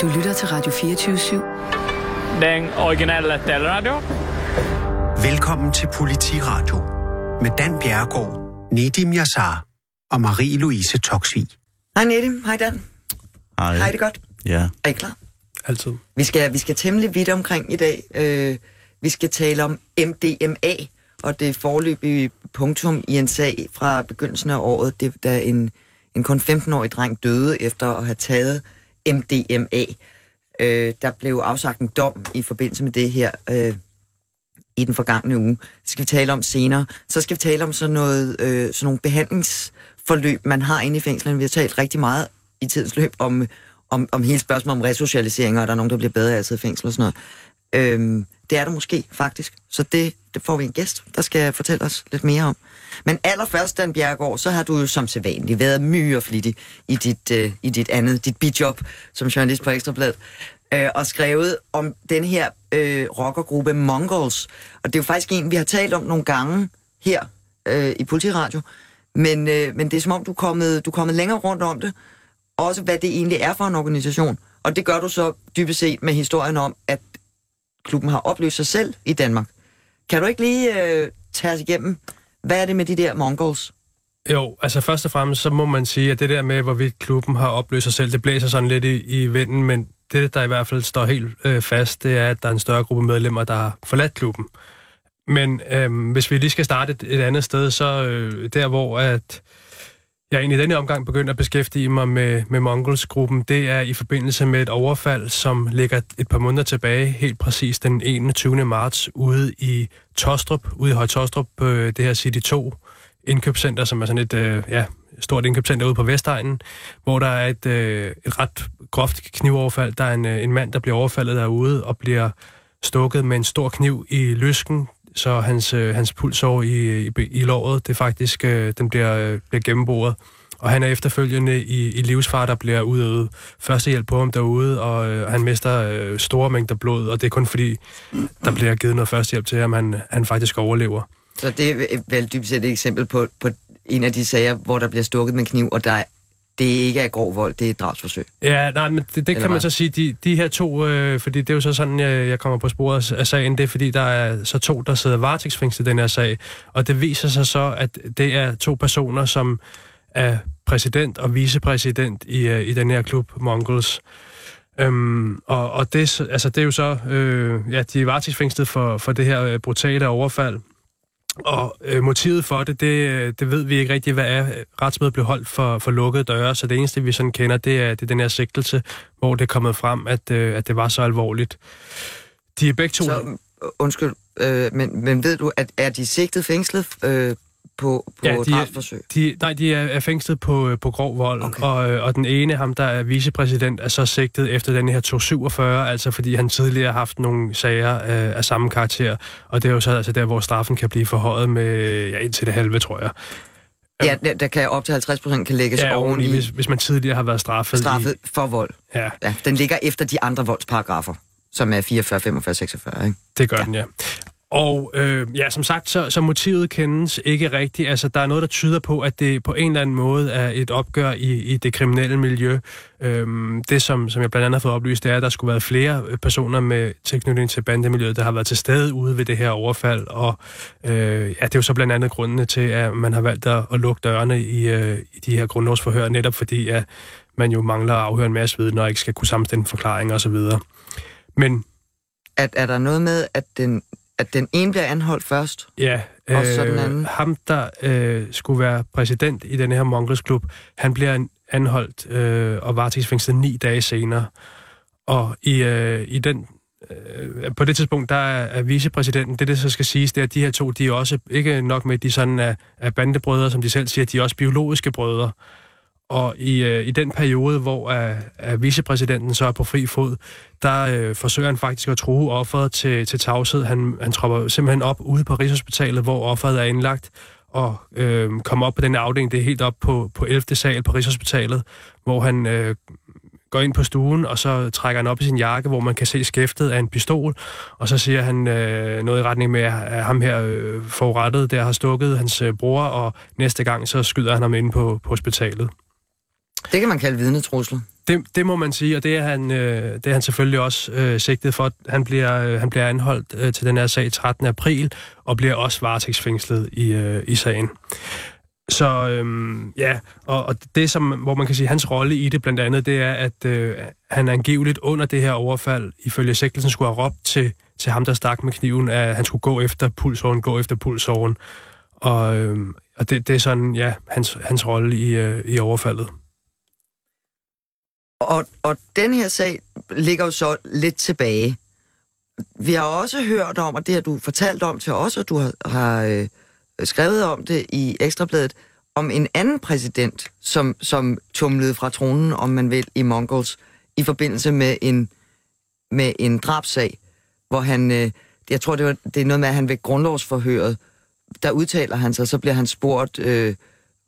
Du lytter til Radio 24-7. Den originale taleradio. Velkommen til Politiradio med Dan Bjergård, Nedim Yassar og Marie-Louise Toksvig. Hej Nedim, hej Dan. Hej. Hej det godt. Ja, Er I klar? Altid. Vi skal, vi skal temmelig vidt omkring i dag. Øh, vi skal tale om MDMA, og det forløbige punktum i en sag fra begyndelsen af året, det, da en, en kun 15-årig dreng døde efter at have taget MDMA. Øh, der blev afsagt en dom i forbindelse med det her øh, i den forgangne uge. Det skal vi tale om senere. Så skal vi tale om sådan, noget, øh, sådan nogle behandlingsforløb, man har inde i fængslerne. Vi har talt rigtig meget i tidens løb om, om, om hele spørgsmålet om resocialisering, og der er nogen, der bliver bedre af at sidde i fængsel og sådan noget. Øhm, det er der måske, faktisk. Så det, det får vi en gæst, der skal fortælle os lidt mere om. Men allerførst, Dan Bjergård, så har du jo som sædvanligt været myre flittig i dit, øh, i dit andet, dit bidjob som journalist på Ekstrabladet, øh, og skrevet om den her øh, rockergruppe Mongols. Og det er jo faktisk en, vi har talt om nogle gange her øh, i Politiradio, men, øh, men det er som om, du er, kommet, du er kommet længere rundt om det, også hvad det egentlig er for en organisation. Og det gør du så dybest set med historien om, at klubben har opløst sig selv i Danmark. Kan du ikke lige øh, tage os igennem, hvad er det med de der Mongols? Jo, altså først og fremmest, så må man sige, at det der med, hvorvidt klubben har opløst sig selv, det blæser sådan lidt i, i vinden, men det, der i hvert fald står helt øh, fast, det er, at der er en større gruppe medlemmer, der har forladt klubben. Men øh, hvis vi lige skal starte et, et andet sted, så øh, der, hvor at jeg egentlig i denne omgang begyndte at beskæftige mig med, med Mongols-gruppen, det er i forbindelse med et overfald, som ligger et par måneder tilbage, helt præcis den 21. marts, ude i Tostrup, ude i Høj Tostrup, øh, det her City 2 indkøbscenter, som er sådan et øh, ja, stort indkøbscenter ude på Vestegnen, hvor der er et, øh, et ret groft knivoverfald. Der er en, øh, en mand, der bliver overfaldet derude og bliver stukket med en stor kniv i lysken, så hans, øh, hans pulsår i, i, i låret, det faktisk, øh, den bliver, øh, bliver gennemboret. Og han er efterfølgende i, i livsfar, der bliver udøvet førstehjælp på ham derude, og øh, han mister øh, store mængder blod, og det er kun fordi, der bliver givet noget førstehjælp til ham, han, han faktisk overlever. Så det er vel dybest set et eksempel på, på en af de sager, hvor der bliver stukket med kniv, og der det ikke er grov vold, det er drabsforsøg. Ja, nej, men det, det kan man så sige, de, de her to, øh, fordi det er jo så sådan, jeg, jeg kommer på sporet af sagen, det er fordi, der er så to, der sidder varetægtsfængslet i den her sag, og det viser sig så, at det er to personer, som er præsident og vicepræsident i, øh, i den her klub, Mongols. Øhm, og og det, så- altså, det er jo så, øh, ja, de er varetægtsfængslet for, for det her øh, brutale overfald, og øh, motivet for det, det, øh, det ved vi ikke rigtig, hvad er. Retsmødet blev holdt for, for lukkede døre, så det eneste, vi sådan kender, det er, det er den her sigtelse, hvor det er kommet frem, at, øh, at det var så alvorligt. De er begge to... Så, undskyld, øh, men, men ved du, at er de sigtet fængslet øh, på, på Ja, de er- drabsforsøg? De, nej, de er, fængslet på, øh, på grov vold, Okay. og, øh, og den ene, ham der er vicepræsident, er så sigtet efter den her 247, altså fordi han tidligere har haft nogle sager øh, af samme karakter, og det er jo så altså der, hvor straffen kan blive forhøjet med ja, indtil det halve, tror jeg. Ja, der, der kan op til 50 procent kan lægges Ja, oven oveni, i hvis, hvis man tidligere har været straffet. straffet for vold. I, ja, Ja, den ligger efter de andre voldsparagrafer, som er 44, 45, 46, ikke? det gør ja. den, ja. Og øh, ja, som sagt, så, så motivet kendes ikke rigtigt. Altså, der er noget, der tyder på, at det på en eller anden måde er et opgør i, i det kriminelle miljø. Øhm, det, som, som jeg blandt andet har fået oplyst, det er, at der skulle være flere personer med tilknytning til bandemiljøet, der har været til stede ude ved det her overfald. Og øh, ja, det er jo så blandt andet grundene til, at man har valgt at, at lukke dørene i, øh, i de her grundlovsforhør, netop fordi, at man jo mangler at afhøre en masse viden, og ikke skal kunne sammenstille forklaringer osv. Men At, er der noget med, at den, at den ene bliver anholdt først? Ja, Og så den anden? ham, der øh, skulle være præsident i den her Mongols klub, han bliver an- anholdt øh, og varetægtsfængslet ni dage senere. Og i, øh, i den, øh, på det tidspunkt, der er, er vicepræsidenten, det det så skal siges, det er, at de her to, de er også ikke nok med, at de sådan er, er bandebrødre, som de selv siger, de er også biologiske brødre. Og i, øh, i den periode, hvor øh, øh, vicepræsidenten så er på fri fod, der øh, forsøger han faktisk at true offeret til, til tavshed. Han, han tropper simpelthen op ude på Rigshospitalet, hvor offeret er indlagt, og øh, kommer op på den afdeling, det er helt op på, på 11. sal på Rigshospitalet, hvor han øh, går ind på stuen, og så trækker han op i sin jakke, hvor man kan se skæftet af en pistol, og så siger han øh, noget i retning med, at ham her øh, forurettet der har stukket hans øh, bror, og næste gang så skyder han ham ind på, på hospitalet. Det kan man kalde vidnetrusler. det, det må man sige, og det er han, øh, det er han selvfølgelig også øh, sigtet for. Han bliver, øh, han bliver anholdt øh, til den her sag 13. april, og bliver også varetægtsfængslet i, øh, i sagen. Så øhm, ja, og, og det som, hvor man kan sige, hans rolle i det blandt andet, det er, at øh, han angiveligt under det her overfald, ifølge sigtelsen, skulle have råbt til, til ham, der stak med kniven, at han skulle gå efter pulsåren, gå efter pulsåren. Og, øhm, og det, det er sådan, ja, hans, hans rolle i, øh, i overfaldet. Og, og den her sag ligger jo så lidt tilbage. Vi har også hørt om, og det har du fortalt om til os, og du har, har øh, skrevet om det i Ekstrabladet, om en anden præsident, som, som tumlede fra tronen, om man vil, i Mongols, i forbindelse med en, med en drabsag, hvor han, øh, jeg tror, det, var, det er noget med, at han ved grundlovsforhøret, der udtaler han sig, så bliver han spurgt, øh,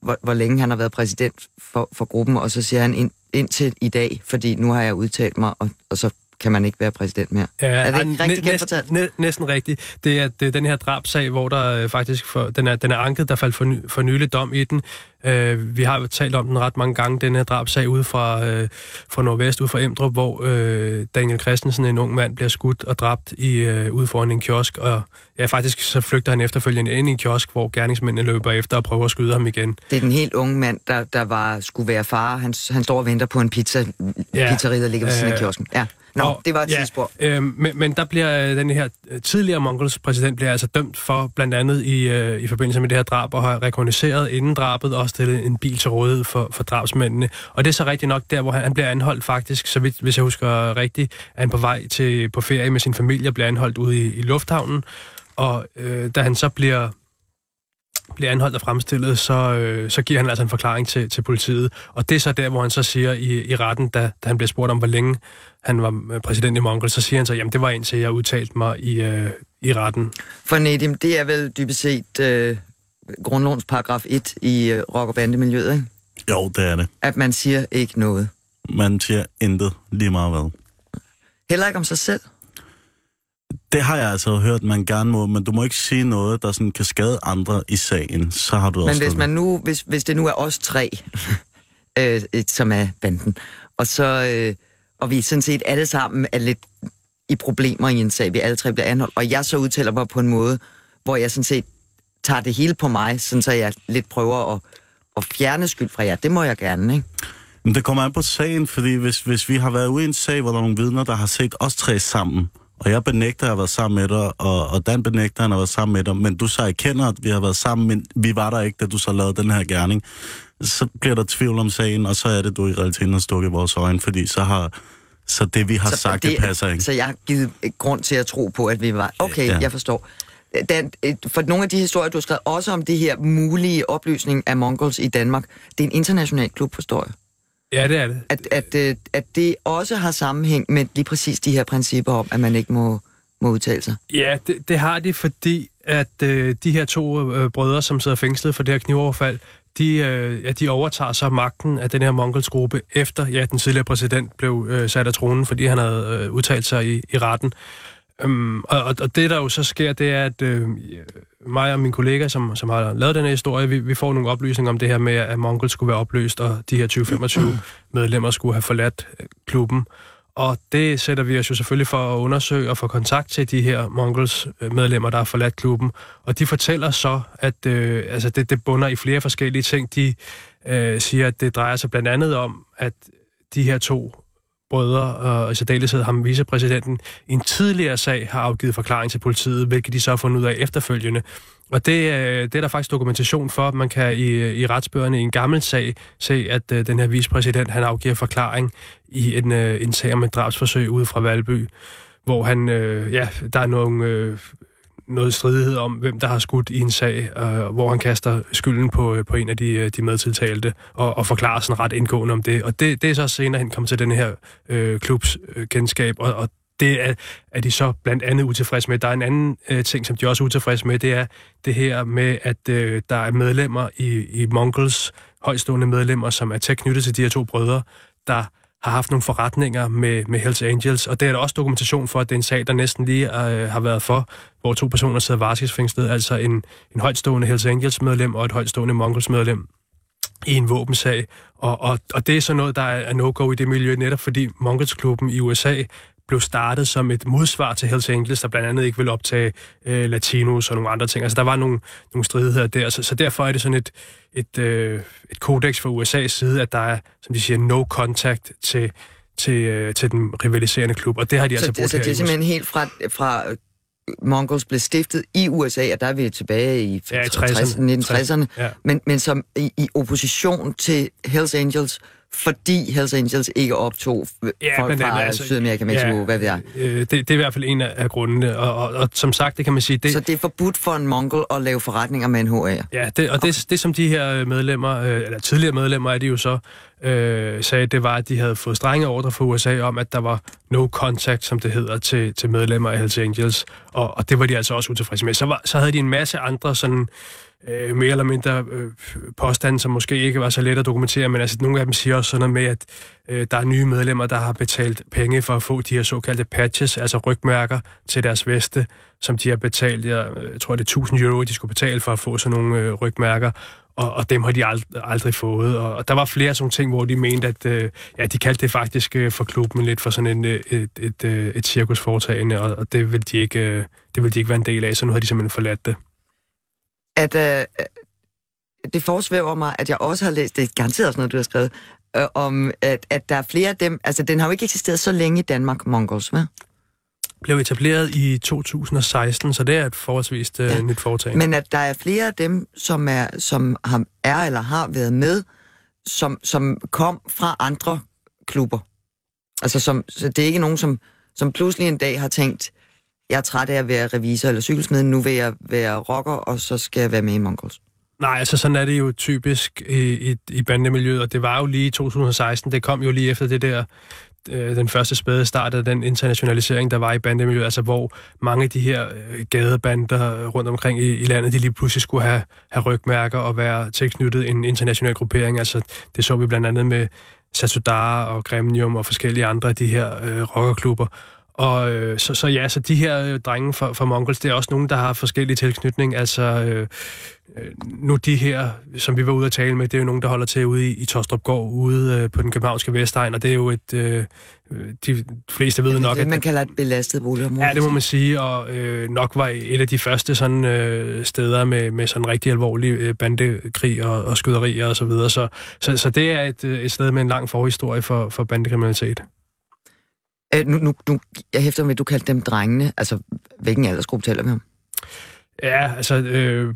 hvor, hvor længe han har været præsident for, for gruppen, og så siger han ind, indtil i dag, fordi nu har jeg udtalt mig, og, og så kan man ikke være præsident mere. Ja, er det ikke næ- rigtig næsten, næ- næsten rigtigt. Det er, det er den her drabsag, hvor der øh, faktisk for, den, er, den er anket, der faldt for, ny, for nylig dom i den. Øh, vi har jo talt om den ret mange gange, den her drabsag ude fra, øh, fra Nordvest, ude fra Emdrup, hvor øh, Daniel Christensen, en ung mand, bliver skudt og dræbt i, øh, ude foran en kiosk. Og ja, faktisk så flygter han efterfølgende ind i en kiosk, hvor gerningsmændene løber efter og prøver at skyde ham igen. Det er den helt unge mand, der, der var, skulle være far. Han, han står og venter på en pizza, Ja. pizzeria, der ligger ved siden af Øh, kiosken. Ja. Nå, Og- det var et ja, tidsspor. Øh, men, men der bliver øh, den her øh, tidligere Mongols præsident bliver altså dømt for blandt andet i, øh, i forbindelse med det her drab og har rekognosceret inden drabet og stillet en bil til rådighed for, for drabsmændene. Og det er så rigtigt nok der, hvor han, han bliver anholdt faktisk, så vidt, hvis jeg husker rigtigt, er han på vej til på ferie med sin familie og bliver anholdt ude i, i lufthavnen. Og øh, da han så bliver bliver anholdt og fremstillet, så, øh, så giver han altså en forklaring til, til politiet. Og det er så der, hvor han så siger i, i retten, da, da han bliver spurgt om, hvor længe han var øh, præsident i Mongol, så siger han så, jamen det var indtil jeg udtalte mig i, øh, i retten. For Nedim, det er vel dybest set øh, grundlovens paragraf 1 i øh, rock- og bandemiljøet, ikke? Jo, det er det. At man siger ikke noget. Man siger intet lige meget hvad. Heller ikke om sig selv. Det har jeg altså hørt, man gerne må, men du må ikke sige noget, der sådan kan skade andre i sagen. Så har du Men også... hvis, man nu, hvis, hvis det nu er os tre, øh, som er banden, og så øh, og vi sådan set alle sammen er lidt i problemer i en sag, vi alle tre bliver anholdt, og jeg så udtaler mig på en måde, hvor jeg sådan set tager det hele på mig, sådan så jeg lidt prøver at, at fjerne skyld fra jer. Det må jeg gerne, ikke? Men det kommer an på sagen, fordi hvis, hvis vi har været ude i en sag, hvor der er nogle vidner, der har set os tre sammen, og jeg benægter, at jeg har været sammen med dig, og, og Dan benægter, at han har været sammen med dig, men du så erkender, at vi har været sammen, men vi var der ikke, da du så lavede den her gerning, så bliver der tvivl om sagen, og så er det, du i realiteten har stukket i vores øjne, fordi så har så det, vi har så sagt, det, det passer ikke. Så jeg har givet grund til at tro på, at vi var... Okay, ja. Ja. jeg forstår. Dan, øh, for nogle af de historier, du har skrevet, også om det her mulige opløsning af Mongols i Danmark, det er en international klub, forstår jeg. Ja, det er det. At, at, øh, at det også har sammenhæng med lige præcis de her principper om, at man ikke må, må udtale sig. Ja, det, det har de, fordi at øh, de her to øh, brødre, som sidder fængslet for det her knivoverfald, de, øh, ja, de overtager så magten af den her Mongols-gruppe, efter ja, den tidligere præsident blev øh, sat af tronen, fordi han havde øh, udtalt sig i, i retten. Og, og, og det, der jo så sker, det er, at øh, mig og min kollega, som, som har lavet den her historie, vi, vi får nogle oplysninger om det her med, at Mongol skulle være opløst, og de her 20-25 medlemmer skulle have forladt øh, klubben. Og det sætter vi os jo selvfølgelig for at undersøge og få kontakt til de her Mongols øh, medlemmer, der har forladt klubben. Og de fortæller så, at øh, altså det, det bunder i flere forskellige ting. De øh, siger, at det drejer sig blandt andet om, at de her to brødre, og i særdeleshed ham vicepræsidenten, i en tidligere sag har afgivet forklaring til politiet, hvilket de så har fundet ud af efterfølgende. Og det, øh, det er der faktisk dokumentation for. Man kan i, i retsbøgerne i en gammel sag se, at uh, den her vicepræsident, han afgiver forklaring i en, uh, en sag om et drabsforsøg ude fra Valby, hvor han, uh, ja, der er nogle, uh, noget stridighed om, hvem der har skudt i en sag, øh, hvor han kaster skylden på, øh, på en af de, øh, de medtiltalte, og, og forklarer sådan ret indgående om det. Og det, det er så senere hen kommet til den her øh, klubs øh, kendskab, og, og det er, er de så blandt andet utilfredse med. Der er en anden øh, ting, som de også er utilfredse med, det er det her med, at øh, der er medlemmer i, i Mongols, højstående medlemmer, som er tæt knyttet til de her to brødre, der har haft nogle forretninger med, med Hells Angels, og det er der også dokumentation for, at det er en sag, der næsten lige øh, har været for, hvor to personer sidder varetægtsfængslet, altså en, en højtstående Hells Angels medlem og et højtstående Mongols medlem. i en våbensag. Og, og, og det er så noget, der er no-go i det miljø, netop fordi Mongols-klubben i USA blev startet som et modsvar til Hells Angels, der blandt andet ikke ville optage øh, latinos og nogle andre ting. Altså, der var nogle, nogle stridigheder der, så, så derfor er det sådan et, et, øh, et kodex fra USA's side, at der er, som de siger, no contact til, til, øh, til den rivaliserende klub, og det har de så, altså brugt så det er simpelthen helt fra, fra Mongols blev stiftet i USA, og der er vi tilbage i, Ja, i 60'erne, 1960'erne, Ja. men, men som i, i opposition til Hells Angels, fordi Hells Angels ikke optog Ja, folk blandt fra altså, Sydamerika, Mexico, ja, hvad ved jeg. Øh, det, det er i hvert fald en af, af grundene, og, og, og som sagt, det kan man sige, det, Så det er forbudt for en mongol at lave forretninger med en HR. Ja, det, og det, det som de her medlemmer, øh, eller tidligere medlemmer er de jo så, øh, sagde, det var, at de havde fået strenge ordre fra USA om, at der var no contact, som det hedder, til, til medlemmer af Hells Angels, og, og det var de altså også utilfredse med. Så, var, så havde de en masse andre sådan øh, mere eller mindre øh, påstande, som måske ikke var så let at dokumentere, men altså nogle af dem siger også sådan noget med, at øh, der er nye medlemmer, der har betalt penge for at få de her såkaldte patches, altså rygmærker til deres veste, som de har betalt, jeg, jeg tror det er 1000 euro, de skulle betale for at få sådan nogle øh, rygmærker, og, og dem har de ald- aldrig fået. Og, og der var flere sådan ting, hvor de mente, at øh, ja, de kaldte det faktisk øh, for klubben lidt for sådan en, øh, et, et, et, et cirkusforetagende, og, og det ville de ikke, øh, det ville de ikke være en del af, så nu har de simpelthen forladt det. At, øh, det forsvæver mig, at jeg også har læst, det er garanteret også noget, du har skrevet, øh, om at, at der er flere af dem, altså den har jo ikke eksisteret så længe i Danmark, Mongols, hvad? Blev etableret i 2016, så det er et forholdsvis øh, Ja. nyt foretagende. Men at der er flere af dem, som er, som har, er eller har været med, som, som kom fra andre klubber. Altså, som, så det er ikke nogen, som, som pludselig en dag har tænkt, jeg er træt af at være revisor eller cykelsmed, nu vil jeg være rocker, og så skal jeg være med i Mongols. Nej, altså sådan er det jo typisk i, i, i bandemiljøet, og det var jo lige i 2016, det kom jo lige efter det der, øh, den første spæde start af den internationalisering, der var i bandemiljøet, altså hvor mange af de her øh, gadebander rundt omkring i, i landet, de lige pludselig skulle have, have rygmærker og være tilknyttet en international gruppering. Altså det så vi blandt andet med Satudara og Gremium og forskellige andre af de her øh, rockerklubber. Og øh, så, så ja, så de her øh, drenge fra, fra Mongols, det er også nogen, der har forskellige tilknytning. Altså øh, øh, nu de her, som vi var ude at tale med, det er jo nogen, der holder til ude i, i Tostrup Gård, ude øh, på den københavnske Vestegn, og det er jo et, øh, de fleste ved nok, det, at man kalder et belastet boligområde. Ja, det må man sige, og øh, nok var et af de første sådan, øh, steder med, med sådan rigtig alvorlig øh, bandekrig og, og skyderier og så videre. Så, så, så det er et, øh, et sted med en lang forhistorie for, for bandekriminalitet. Øh, nu, nu, nu, jeg hæfter med, at du kaldte dem drengene. Altså, hvilken aldersgruppe taler vi om? Ja, altså, øh,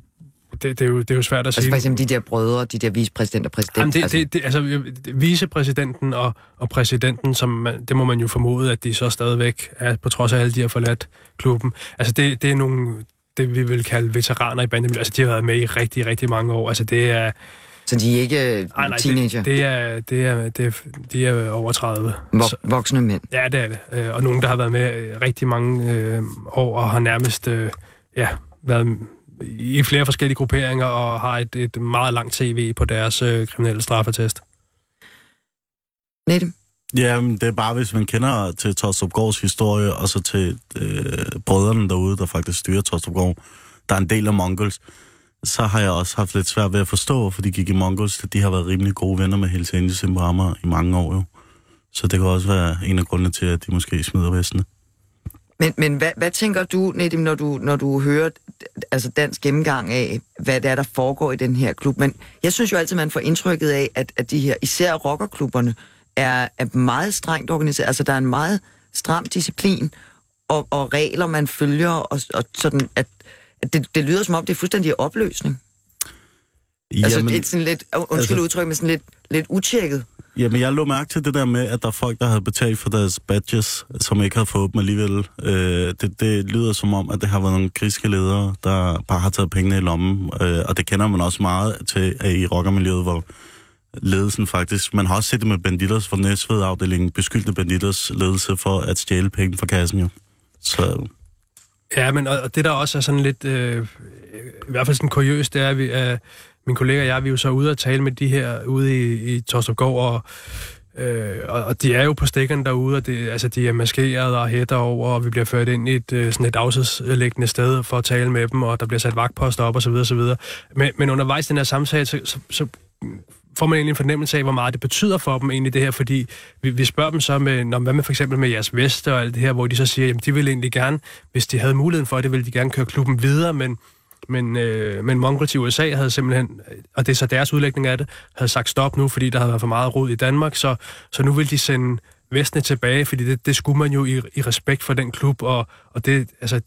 det, det, er jo, det er jo svært at Altså sige. for eksempel de der brødre, de der vicepræsident og præsident. Jamen, det, altså, det, det, altså, øh, vicepræsidenten og, og præsidenten, som man, det må man jo formode, at de så stadigvæk er, på trods af alle de har forladt klubben. Altså, det, det er nogle, det vi vil kalde veteraner i bandemiljøet. Altså, de har været med i rigtig, rigtig mange år. Altså, det er... så de er ikke øh, Nej, nej, teenager, det, det, er, det, er, det er, de er over 30. Så, vok- voksne mænd. ja, det er det. Øh, Og nogen, der har været med øh, rigtig mange øh, år og har nærmest øh, ja, været i flere forskellige grupperinger og har et, et meget langt CV på deres øh, kriminelle straffetest. Nedim? Jamen, det er bare, hvis man kender til Tostrup Gårds historie, og så til øh, brødrene derude, der faktisk styrer Tostrup Gård, der er en del af Mongols, så har jeg også haft lidt svært ved at forstå, hvorfor de gik i Mongols. De har været rimelig gode venner med Hells Angels i Amager i mange år jo. Så det kan også være en af grundene til, at de måske smider vestene. Men, men hvad, hvad tænker du, Nedim, når du, når du hører altså dansk gennemgang af, hvad det er, der foregår i den her klub? Men jeg synes jo altid, man får indtrykket af, at, at de her, især rockerklubberne, er, er meget strengt organiseret. Altså, der er en meget stram disciplin og, og regler, man følger, og, og sådan, at det, det lyder som om, det er fuldstændig opløsning. Altså, Jamen- det er sådan lidt, undskyld altså- altså, udtryk, men sådan lidt, lidt utjekket. Jamen, jeg lå mærke til det der med, at der er folk, der havde betalt for deres badges, som ikke havde fået dem alligevel. Øh, det, det lyder som om, at det har været nogle griske ledere, der bare har taget pengene i lommen. Øh, og det kender man også meget til i rockermiljøet, hvor ledelsen faktisk... Man har også set det med Banditters fra Næstved-afdelingen, beskyldte Banditters ledelse for at stjæle penge fra kassen jo. Så Ja, men og, og det der også er sådan lidt, øh, i hvert fald sådan kuriøst, det er, at vi, øh, min kollega og jeg, vi er jo så ude og tale med de her ude i, i Torstrupgård, og, øh, og, og de er jo på stikkerne derude, og det, altså, de er maskeret og hætter over, og vi bliver ført ind i et, øh, sådan et afsidslæggende sted for at tale med dem, og der bliver sat vagtposter op, og så videre, så videre. Men, men undervejs i den her samtale, så, så, så får man egentlig en fornemmelse af, hvor meget det betyder for dem egentlig det her, fordi vi, vi spørger dem så med, når, hvad med for eksempel med jeres veste og alt det her, hvor de så siger, jamen de ville egentlig gerne, hvis de havde muligheden for det, ville de gerne køre klubben videre, men men, øh, men Mongrel i USA havde simpelthen, og det er så deres udlægning af det, havde sagt stop nu, fordi der havde været for meget rod i Danmark, så, så nu vil de sende vestene tilbage, fordi det, det skulle man jo i, i respekt for den klub, og, og det, altså,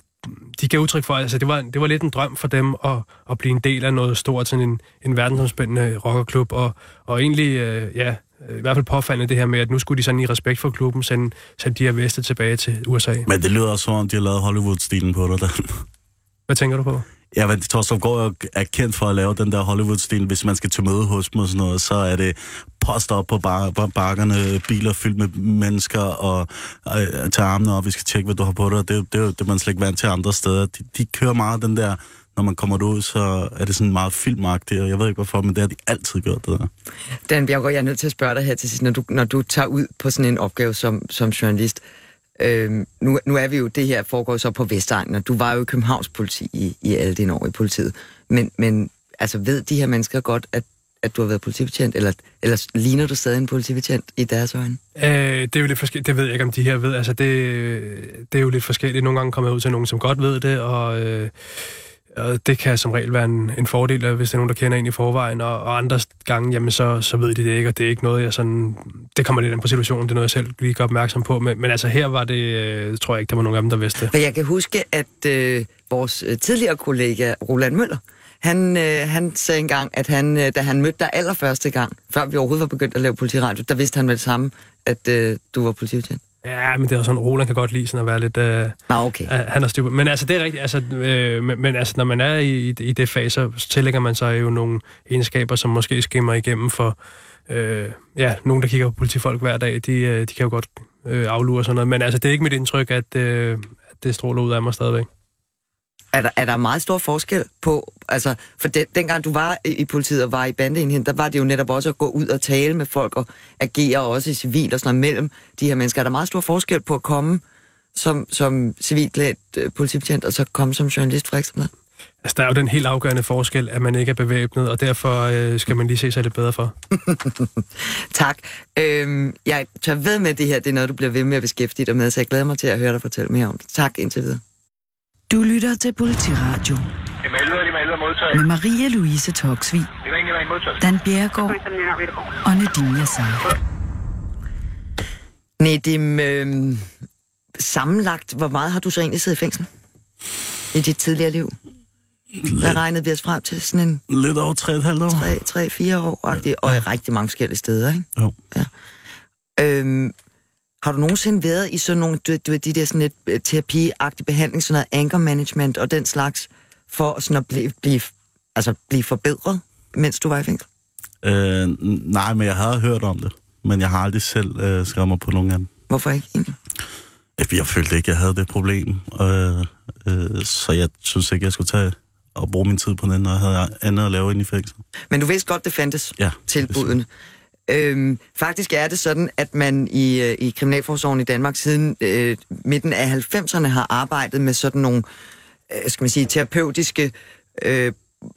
de gav udtryk for, altså det var, det var lidt en drøm for dem at, at blive en del af noget stort, sådan en, en verdensomspændende rockerklub, og, og egentlig, øh, ja, i hvert fald påfaldende det her med, at nu skulle de sådan i respekt for klubben sende, sende de her veste tilbage til USA. Men det lyder også som om, de har lavet Hollywood-stilen på dig. Der. Hvad tænker du på? Ja, men Torstrup går er kendt for at lave den der Hollywood-stil. Hvis man skal til møde hos dem og sådan noget, så er det post op på, bar, på bakkerne, biler fyldt med mennesker, og øh, øh tage armene op, vi skal tjekke, hvad du har på dig. Det, det, det, det man slet ikke vant til andre steder. De, de kører meget den der, når man kommer ud, så er det sådan meget filmagtigt, og jeg ved ikke hvorfor, men det har de altid gjort, det der. Dan Bjergård, jeg er nødt til at spørge dig her til sidst, når du, når du tager ud på sådan en opgave som, som journalist, Øh, nu, nu er vi jo, det her foregår så på Vestegnen, og du var jo i Københavns politi i, i alle dine år i politiet. Men, men altså, ved de her mennesker godt, at, at du har været politibetjent, eller, eller ligner du stadig en politibetjent i deres øjne? Øh, det er jo lidt forskelligt. Det ved jeg ikke, om de her ved. Altså, det, det er jo lidt forskelligt. Nogle gange kommer jeg ud til nogen, som godt ved det, og... Øh, og det kan som regel være en, en fordel, hvis det er nogen, der kender en i forvejen, og, og andre gange, jamen så, så ved de det ikke, og det er ikke noget, jeg sådan... Det kommer lidt ind på situationen, det er noget, jeg selv lige gør opmærksom på, men, men altså her var det, øh, tror jeg ikke, der var nogen af dem, der vidste det. For jeg kan huske, at øh, vores øh, tidligere kollega, Roland Møller, han, øh, han sagde engang, at han, øh, da han mødte dig allerførste gang, før vi overhovedet var begyndt at lave politiradio, der vidste han med det samme, at øh, du var politibetjent. Ja, men det er sådan, Roland kan godt lide sådan at være lidt... Øh, ah, okay. Uh, han er styr Men altså, det er rigtigt. Altså, øh, men, men altså, når man er i, i det fag, så tillægger man sig jo nogle egenskaber, som måske skimmer igennem for... Øh, ja, nogen, der kigger på politifolk hver dag, de, øh, de kan jo godt øh, aflure sådan noget. Men altså, det er ikke mit indtryk, at, øh, at det stråler ud af mig stadigvæk. Er der, er der meget stor forskel på, altså, for den, dengang du var i politiet og var i bandeenheden, der var det jo netop også at gå ud og tale med folk og agere også i civil og sådan noget mellem de her mennesker. Er der meget stor forskel på at komme som, som civilklædt uh, politibetjent og så komme som journalist for eksempel? Altså, der er jo den helt afgørende forskel, at man ikke er bevæbnet, og derfor øh, skal man lige se sig lidt bedre for. tak. Øhm, jeg tør ved med, at det her det er noget, du bliver ved med at beskæftige dig med, så jeg glæder mig til at høre dig fortælle mere om det. Tak indtil videre. Du lytter til Politiradio med Maria Louise Toksvig, Dan Bjergård og Nadine Yassar. Nedim, øh, sammenlagt, hvor meget har du så egentlig siddet i fængsel i dit tidligere liv? Hvad regnede vi os frem til? Sådan en... Lidt over 3,5 år. 3-4 år, og, og i rigtig mange forskellige steder, ikke? Jo. Ja. Øhm, har du nogensinde været i sådan nogle, du, du de der sådan lidt uh, terapiagtig behandling, sådan noget anger management og den slags, for sådan at blive, blive, altså blive forbedret, mens du var i fængsel? Øh, nej, men jeg havde hørt om det, men jeg har aldrig selv øh, skrevet mig på nogen af dem. Hvorfor ikke egentlig? Jeg følte ikke, jeg havde det problem, øh, øh, så jeg synes ikke, jeg skulle tage og bruge min tid på den, når jeg havde andet at lave ind i fængsel. Men du vidste godt, det fandtes ja, tilbudene. Øhm, faktisk er det sådan, at man i, øh, i Kriminalforsorgen i Danmark siden øh, midten af 90'erne har arbejdet med sådan nogle, øh, skal man sige, terapeutiske øh,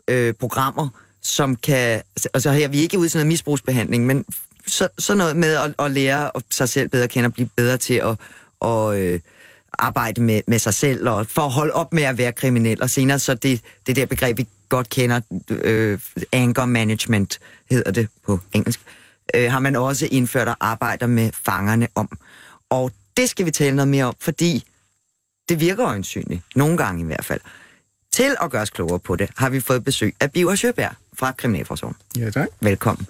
øh, programmer, som kan, altså her vi er ikke ude i sådan noget misbrugsbehandling, men så, sådan noget med at, at lære sig selv bedre at kende og blive bedre til at og, øh, arbejde med, med sig selv, og for at holde op med at være kriminel, og senere så det, det der begreb, vi godt kender, øh, anger management hedder det på engelsk, øh, har man også indført og arbejder med fangerne om. Og det skal vi tale noget mere om, fordi det virker øjensynligt, nogle gange i hvert fald. Til at gøre os klogere på det, har vi fået besøg af Biver Sjøberg fra Kriminalforsorgen. Ja, tak. Velkommen.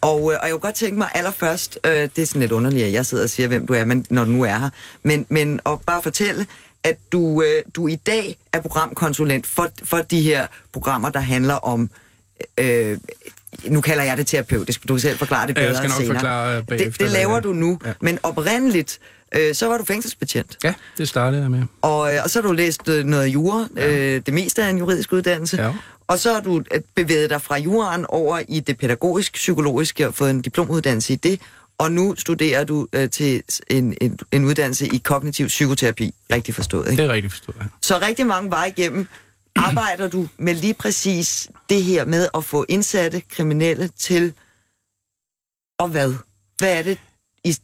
Og, øh, og jeg kunne godt tænke mig allerførst, øh, det er sådan lidt underligt, at jeg sidder og siger, hvem du er, men, når du nu er her, men, men og bare fortælle, at du, øh, du i dag er programkonsulent for, for de her programmer, der handler om øh, nu kalder jeg det terapeutisk, du kan selv forklare det bedre Jeg skal nok senere. forklare bagefter. Det, det laver du nu, ja. men oprindeligt, øh, så var du fængselsbetjent. Ja, det startede jeg med. Og, øh, og så har du læst øh, noget jura, ja. øh, det meste af en juridisk uddannelse. Ja. Og så har du øh, bevæget dig fra juraen over i det pædagogisk-psykologiske og fået en diplomuddannelse i det. Og nu studerer du øh, til en, en, en uddannelse i kognitiv psykoterapi. Rigtig forstået, ikke? Det er rigtig forstået, ja. Så rigtig mange var igennem arbejder du med lige præcis det her med at få indsatte kriminelle til og hvad? Hvad er det,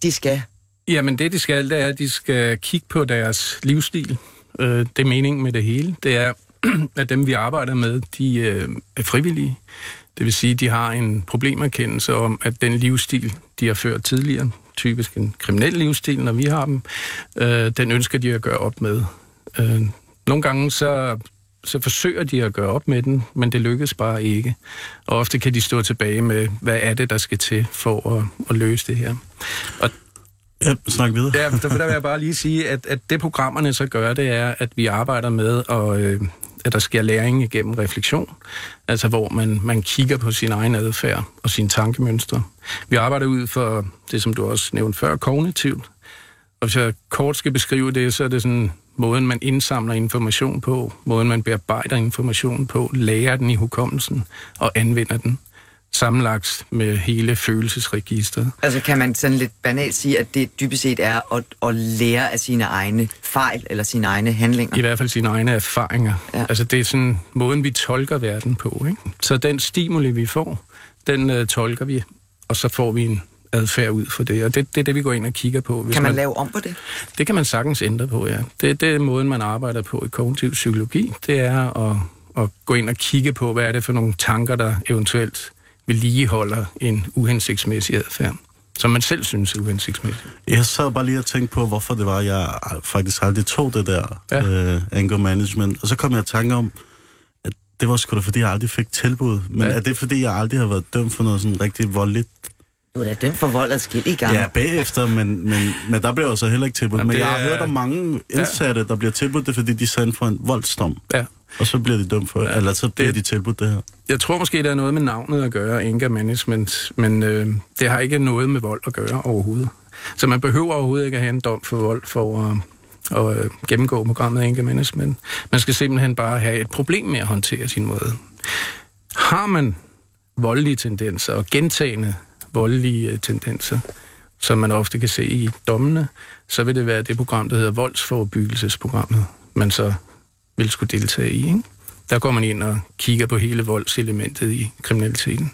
de skal? Jamen det, de skal, det er, at de skal kigge på deres livsstil. Øh, det er meningen med det hele. Det er, at dem, vi arbejder med, de øh, er frivillige. Det vil sige, at de har en problemerkendelse om, at den livsstil, de har ført tidligere, typisk en kriminel livsstil, når vi har dem, øh, den ønsker de at gøre op med. Øh, nogle gange så, så forsøger de at gøre op med den, men det lykkes bare ikke. Og ofte kan de stå tilbage med, hvad er det, der skal til for at, at løse det her. Og Ja, snak videre. Ja, der, der vil jeg bare lige sige, at, at det programmerne så gør, det er, at vi arbejder med, at, øh, at der sker læring igennem refleksion. Altså hvor man, man kigger på sin egen adfærd og sine tankemønstre. Vi arbejder ud for det, som du også nævnte før, kognitivt. Og hvis jeg kort skal beskrive det, så er det sådan måden, man indsamler information på, måden, man bearbejder information på, lærer den i hukommelsen og anvender den sammenlagt med hele følelsesregistret. Altså kan man sådan lidt banalt sige, at det dybest set er at, at lære af sine egne fejl eller sine egne handlinger? I hvert fald sine egne erfaringer. Ja. Altså det er sådan måden, vi tolker verden på. Ikke? Så den stimuli, vi får, den uh, tolker vi, og så får vi en adfærd ud for det, og det, det er det, vi går ind og kigger på. Hvis kan man, man lave om på det? Det kan man sagtens ændre på, ja. Det, det er måden, man arbejder på i kognitiv psykologi. Det er at, at gå ind og kigge på, hvad er det for nogle tanker, der eventuelt vedligeholder en uhensigtsmæssig adfærd, som man selv synes er uhensigtsmæssig. Jeg sad bare lige og tænkte på, hvorfor det var, jeg faktisk aldrig tog det der ja. uh, anger management. Og så kom jeg i tanke om, at det var sgu da, fordi jeg aldrig fik tilbud. Men ja. er det, fordi jeg aldrig har været dømt for noget sådan rigtig voldeligt? Du er da dømt for vold skidt i gang. Ja, bagefter, men, men, men der bliver jo så heller ikke tilbudt. Jamen, men jeg har hørt om mange indsatte, ja. der bliver tilbudt det, fordi de er for en voldsdom. Ja. Og så bliver de dømt for, ja, eller så bliver det, de tilbudt det her. Jeg tror måske, der er noget med navnet at gøre, anger management, men øh, det har ikke noget med vold at gøre overhovedet. Så man behøver overhovedet ikke at have en dom for vold for at, at øh, gennemgå programmet anger management. Man skal simpelthen bare have et problem med at håndtere sin måde. Har man voldelige tendenser og gentagende voldelige øh, tendenser, som man ofte kan se i dommene, så vil det være det program, der hedder voldsforebyggelsesprogrammet, man så vil skulle deltage i. Ikke? Der går man ind og kigger på hele voldselementet i kriminaliteten.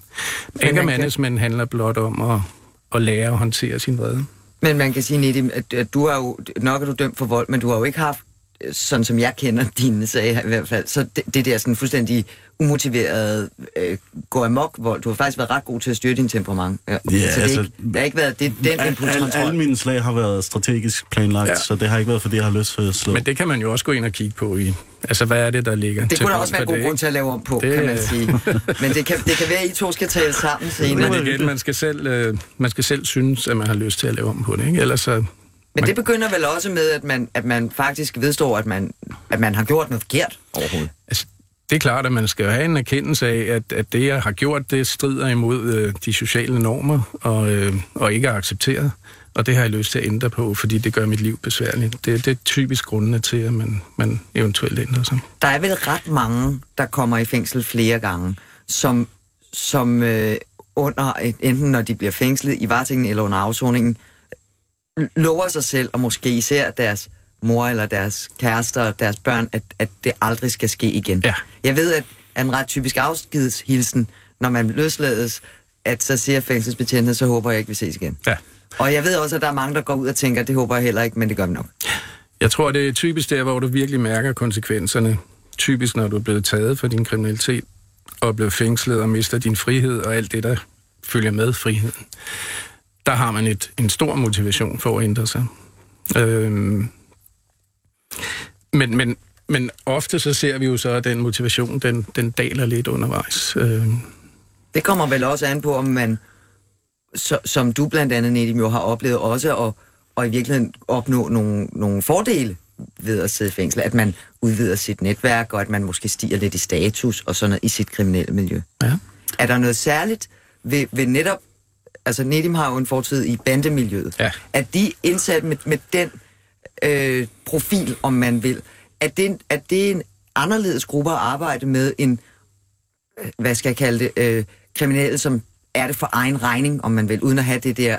Anger management handler blot om at, at lære at håndtere sin vrede. Men man kan sige, Nedim, at, at du har jo, nok er du dømt for vold, men du har jo ikke haft, sådan som jeg kender dine sager i hvert fald, så det, det der sådan fuldstændig umotiveret øh, gå amok vold. Du har faktisk været ret god til at styre din temperament. Ja, ja så det, altså, ikke, det har ikke været det, den al, impulskontrol. Alle al mine slag har været strategisk planlagt, ja. så det har ikke været, fordi jeg har lyst til at slå. Men det kan man jo også gå ind og kigge på i. Altså, hvad er det, der ligger Det kunne der også være god grund til at lave om på, det... kan man sige. Men det kan, det kan være, at I to skal tale sammen senere. Men igen, man skal, selv, øh, man skal selv synes, at man har lyst til at lave om på det, ikke? Ellers så... Men det begynder vel også med, at man, at man faktisk vedstår, at man, at man har gjort noget forkert overhovedet? Altså, det er klart, at man skal have en erkendelse af, at, at det, jeg har gjort, det strider imod øh, de sociale normer og, øh, og ikke er accepteret. Og det har jeg lyst til at ændre på, fordi det gør mit liv besværligt. Det, det er typisk grundene til, at man, man eventuelt ændrer sig. Der er vel ret mange, der kommer i fængsel flere gange, som, som øh, under, enten når de bliver fængslet i varetægten eller under afsoningen, lover sig selv, og måske især deres mor eller deres kærester og deres børn, at, at det aldrig skal ske igen. Ja. Jeg ved, at en ret typisk afskedshilsen, når man løslades, at så siger fængselsbetjentene, så håber jeg ikke, vi ses igen. Ja. Og jeg ved også, at der er mange, der går ud og tænker, det håber jeg heller ikke, men det gør vi nok. Jeg tror, det er typisk der, hvor du virkelig mærker konsekvenserne. Typisk, når du er blevet taget for din kriminalitet, og blevet fængslet og mister din frihed og alt det, der følger med friheden. Der har man et, en stor motivation for at ændre sig. Øhm, men, men, men ofte så ser vi jo så, at den motivation, den, den daler lidt undervejs. Øh. Det kommer vel også an på, om man, så, som du blandt andet, Nedim, jo har oplevet også, at, og i virkeligheden opnå nogle, nogle fordele ved at sidde i fængsel, at man udvider sit netværk, og at man måske stiger lidt i status og sådan noget i sit kriminelle miljø. Ja. Er der noget særligt ved, ved netop, altså Nedim har jo en fortid i bandemiljøet, ja. at de indsat med, med den øh, profil, om man vil. At det, at det er en anderledes gruppe at arbejde med en, øh, hvad skal jeg kalde det, øh, kriminelle, som er det for egen regning, om man vil, uden at have det der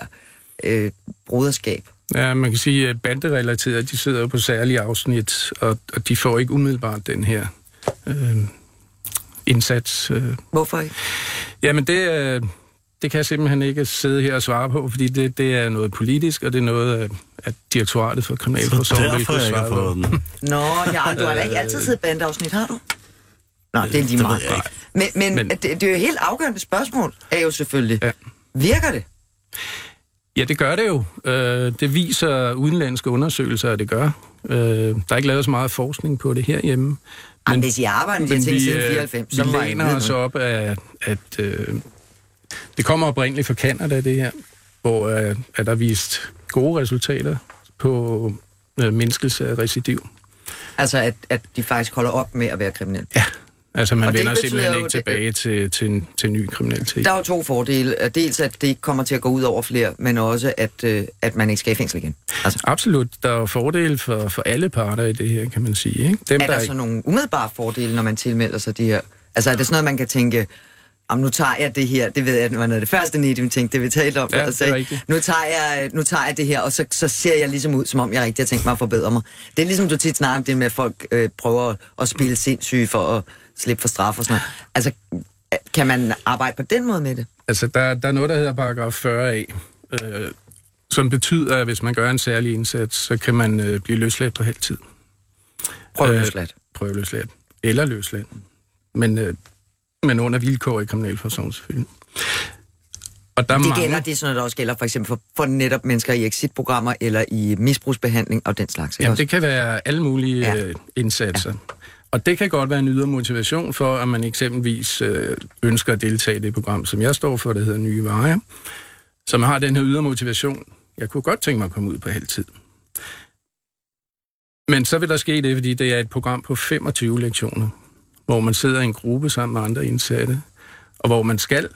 øh, broderskab. Ja, man kan sige, at banderelaterede, de sidder jo på særlige afsnit, og, og de får ikke umiddelbart den her øh, indsats. Øh. Hvorfor ikke? Jamen, det er... det kan jeg simpelthen ikke sidde her og svare på, fordi det, det er noget politisk, og det er noget, at direktoratet for kriminalforsorgen vil kunne svare på. Den. Nå, ja, du har da ikke altid siddet bandafsnit, har du? Nå, det er lige meget. Men, men, men det, det er jo et helt afgørende spørgsmål, er jo selvfølgelig, ja. virker det? Ja, det gør det jo. Øh, det viser udenlandske undersøgelser, at det gør. Øh, der er ikke lavet så meget forskning på det herhjemme. Men, Jamen, hvis I arbejder med de ting siden 94, så vi læner os op af, at øh, det kommer oprindeligt fra Canada, det her, hvor øh, er der vist gode resultater på øh, mindskelse af recidiv. Altså, at, at de faktisk holder op med at være kriminelle? Ja, Altså, man og vender simpelthen ikke tilbage det, til, til, til ny kriminalitet. Der er jo to fordele. Dels, at det ikke kommer til at gå ud over flere, men også, at, øh, at man ikke skal i fængsel igen. Altså. Absolut. Der er jo fordele for, for alle parter i det her, kan man sige. Ikke? Dem, er der, der så ikke... nogle umiddelbare fordele, når man tilmelder sig de her? Altså, er det sådan noget, man kan tænke, om nu tager jeg det her, det ved jeg, det var noget af det første medium ting, det vi talte om. Ja, altså, det er nu, tager jeg, nu tager jeg det her, og så, så ser jeg ligesom ud, som om jeg rigtig har tænkt mig at forbedre mig. Det er ligesom, du tit snakker om det med, at folk øh, prøver at, spille sindssyge for at slippe for straf og sådan noget. Altså, kan man arbejde på den måde med det? Altså, der, der er noget, der hedder paragraf 40 a, øh, som betyder, at hvis man gør en særlig indsats, så kan man øh, blive løsladt på halvtid. Prøveløsladt. Øh, prøveløsladt. Eller løsladt. Men, øh, men under vilkår i kriminalforsorgen selvfølgelig. Og der det mange... gælder, det sådan der også gælder for eksempel for, for netop mennesker i exitprogrammer eller i misbrugsbehandling og den slags. Jamen, det kan være alle mulige ja. øh, indsatser. Ja. Og det kan godt være en ydre motivation for, at man eksempelvis øh, ønsker at deltage i det program, som jeg står for, der hedder Nye Veje, som har den her ydre motivation. Jeg kunne godt tænke mig at komme ud på halvtid. Men så vil der ske det, fordi det er et program på 25 lektioner, hvor man sidder i en gruppe sammen med andre indsatte, og hvor man skal,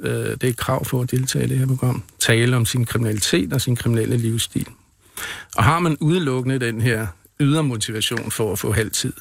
øh, det er et krav for at deltage i det her program, tale om sin kriminalitet og sin kriminelle livsstil. Og har man udelukkende den her ydre motivation for at få halvtid,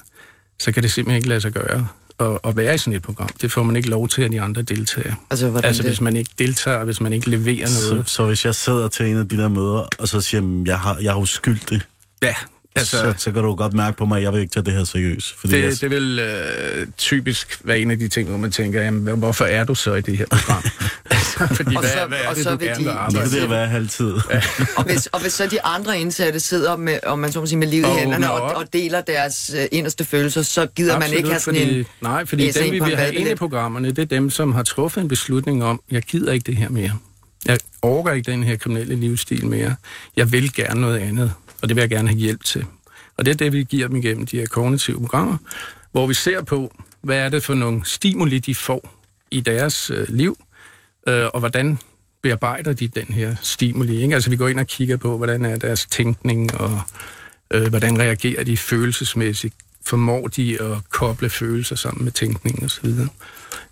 så kan det simpelthen ikke lade sig gøre at, at være i sådan et program. Det får man ikke lov til, at de andre deltager. Altså, altså hvis man ikke deltager, hvis man ikke leverer noget. Så, så hvis jeg sidder til en af de der møder, og så siger, jeg har, jeg har uskyldig, Ja, Altså, så, så kan du godt mærke på mig, at jeg vil ikke tage det her seriøst. Fordi det, jeg... det vil øh, typisk være en af de ting, hvor man tænker, jamen, hvorfor er du så i det her program? altså, fordi og hvad, så, hvad er og det, så du gerne de, vil arbejde Det er være halvtid. Ja. og, hvis, og hvis så de andre indsatte sidder med, om man så må sige, med livet i hænderne og, og deler deres uh, inderste følelser, så gider Absolut, man ikke have sådan fordi, en... Nej, fordi dem, vi vil have ind i programmerne, det er dem, som har truffet en beslutning om, jeg gider ikke det her mere. Jeg overgår ikke den her kriminelle livsstil mere. Jeg vil gerne noget andet, og det vil jeg gerne have hjælp til. Og det er det, vi giver dem igennem de her kognitive programmer, hvor vi ser på, hvad er det for nogle stimuli, de får i deres øh, liv, øh, og hvordan bearbejder de den her stimuli. Ikke? Altså vi går ind og kigger på, hvordan er deres tænkning, og øh, hvordan reagerer de følelsesmæssigt. Formår de at koble følelser sammen med tænkning osv.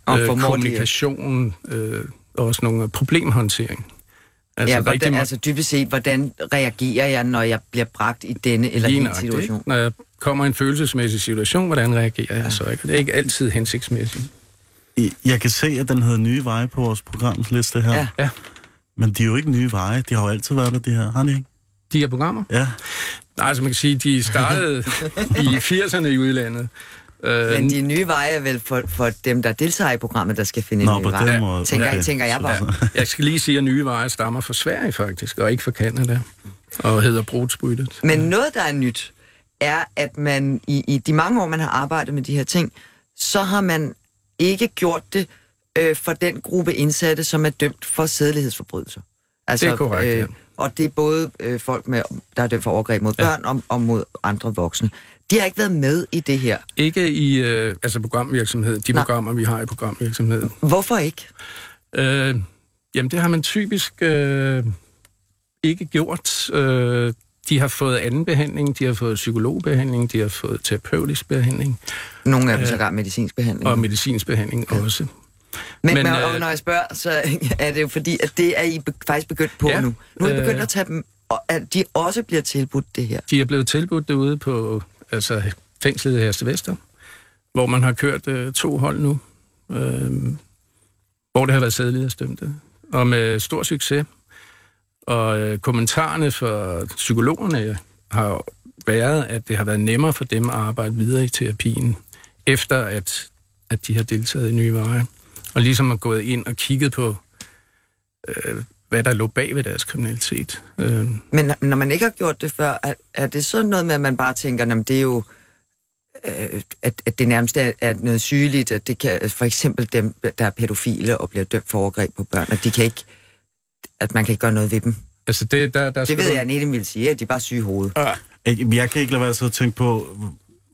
Og øh, kommunikation, øh, og også nogle problemhåndtering. Altså, ja, hvordan, altså dybest set, hvordan reagerer jeg, når jeg bliver bragt i denne eller den situation? Ikke? Når jeg kommer i en følelsesmæssig situation, hvordan reagerer jeg ja. så? Ikke? Det er ikke altid hensigtsmæssigt. Jeg kan se, at den hedder Nye Veje på vores programsliste her. Ja. ja. Men de er jo ikke nye veje. De har jo altid været der, de her. Har de ikke? De her programmer? Ja. Nej, altså man kan sige, de startede i 80'erne i udlandet. Øh, Men de nye veje er vel for, for dem, der deltager i programmet, der skal finde Nå, en ny vej, måde. Tænker, okay. tænker jeg bare. Ja. Jeg skal lige sige, at nye veje stammer fra Sverige faktisk, og ikke fra Canada, og hedder Brutsbrytet. Men noget, der er nyt, er, at man i, i de mange år, man har arbejdet med de her ting, så har man ikke gjort det øh, for den gruppe indsatte, som er dømt for sædelighedsforbrydelser. Altså, det er korrekt, øh, ja. Og det er både øh, folk, med, der er dømt for overgreb mod børn ja. og, og mod andre voksne. De har ikke været med i det her. Ikke i øh, altså programvirksomhed, de Nej. programmer, vi har i programvirksomhed. Hvorfor ikke? Øh, jamen, det har man typisk øh, ikke gjort. Øh, de har fået anden behandling, de har fået psykologbehandling, de har fået terapeutisk behandling. Nogle af dem sågar medicinsk behandling. Og medicinsk behandling ja. også. Men, Men øh, når jeg spørger, så er det jo fordi, at det er I faktisk begyndt på ja, nu. Nu er I begyndt øh, at tage dem, og at de også bliver tilbudt det her. De er blevet tilbudt derude på altså fængslet i Herste Vester, hvor man har kørt øh, to hold nu, øh, hvor det har været sædelighedsdømte, og med stor succes. Og øh, kommentarerne fra psykologerne har været, at det har været nemmere for dem at arbejde videre i terapien, efter at, at de har deltaget i nye veje. Og ligesom har gået ind og kigget på, øh, hvad der lå bag ved deres kriminalitet. Øh. Men når man ikke har gjort det før, er, er det så noget med, at man bare tænker, at det er jo øh, at, at det nærmest er, er noget sygeligt, at det kan for eksempel dem, der er pædofile og bliver dømt for overgreb på børn, at de kan ikke, at man kan ikke gøre noget ved dem. Altså det, der, der det ved du... jeg, at Nedim vil sige, at de er bare syge i hovedet. Ja. Jeg kan ikke lade være så at tænke på,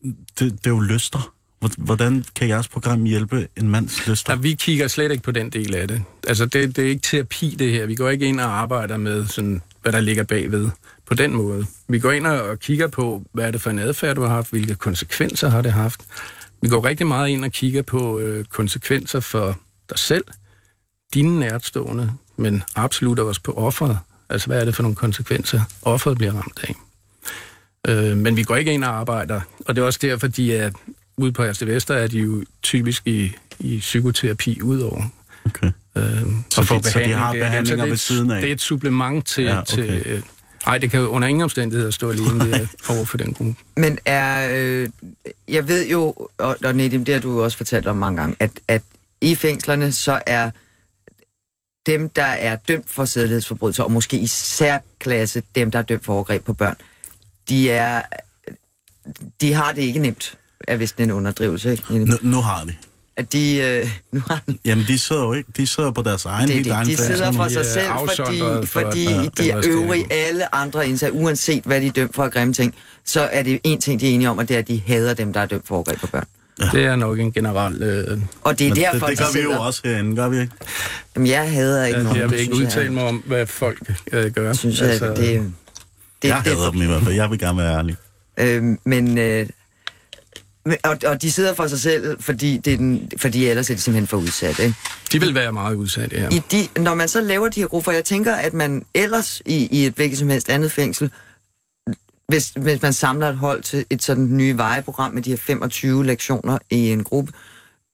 det, det er jo lyster. Hvordan kan jeres program hjælpe en mands lyster? Ja, vi kigger slet ikke på den del af det. Altså, det, det er ikke terapi, det her. Vi går ikke ind og arbejder med, sådan, hvad der ligger bagved på den måde. Vi går ind og kigger på, hvad er det for en adfærd, du har haft, hvilke konsekvenser har det haft. Vi går rigtig meget ind og kigger på øh, konsekvenser for dig selv, dine nærtstående, men absolut også på offeret. Altså, hvad er det for nogle konsekvenser, offeret bliver ramt af? Øh, men vi går ikke ind og arbejder, og det er også derfor, de er ude på Ærste Vester, er de jo typisk i, i psykoterapi udover. Okay. Øh, så, for de, så de har behandlinger ved siden af? Det er et supplement til... Ja, okay. til øh, Nej, det kan jo under ingen omstændigheder stå alene det over for den gruppe. Men er... Øh, jeg ved jo, og, og Nedim, det har du også fortalt om mange gange, at, at i fængslerne, så er dem, der er dømt for sædelighedsforbrydelser, og måske i særklasse dem, der er dømt for overgreb på børn, de er... De har det ikke nemt, er vist en underdrivelse, ikke? Nu, nu har de at de... Øh, nu har de... Jamen, de sidder jo ikke. De sidder på deres egen det, helt det, egen De sidder for sig selv, fordi, for, fordi ja, de øvrige, alle andre indsatte, uanset hvad de er dømt for at grimme ting, så er det en ting, de er enige om, og det er, at de hader dem, der er dømt for overgreb på børn. Ja. Det er nok en generel... Øh... Og det er derfor, det, det gør vi jo også herinde, gør vi ikke? Jamen, jeg hader ikke ja, nogen. Jeg vil ikke udtale mig om, hvad folk øh, gør. Synes jeg, altså, det, det, jeg hader det, dem i hvert fald. Jeg vil gerne være ærlig. Øh, men... Øh, og, og de sidder for sig selv, fordi, det er den, fordi ellers er de simpelthen for udsatte. Ikke? De vil være meget udsatte, ja. I de, når man så laver de her grupper, jeg tænker, at man ellers i, i et hvilket som helst andet fængsel, hvis, hvis man samler et hold til et sådan nye vejeprogram med de her 25 lektioner i en gruppe,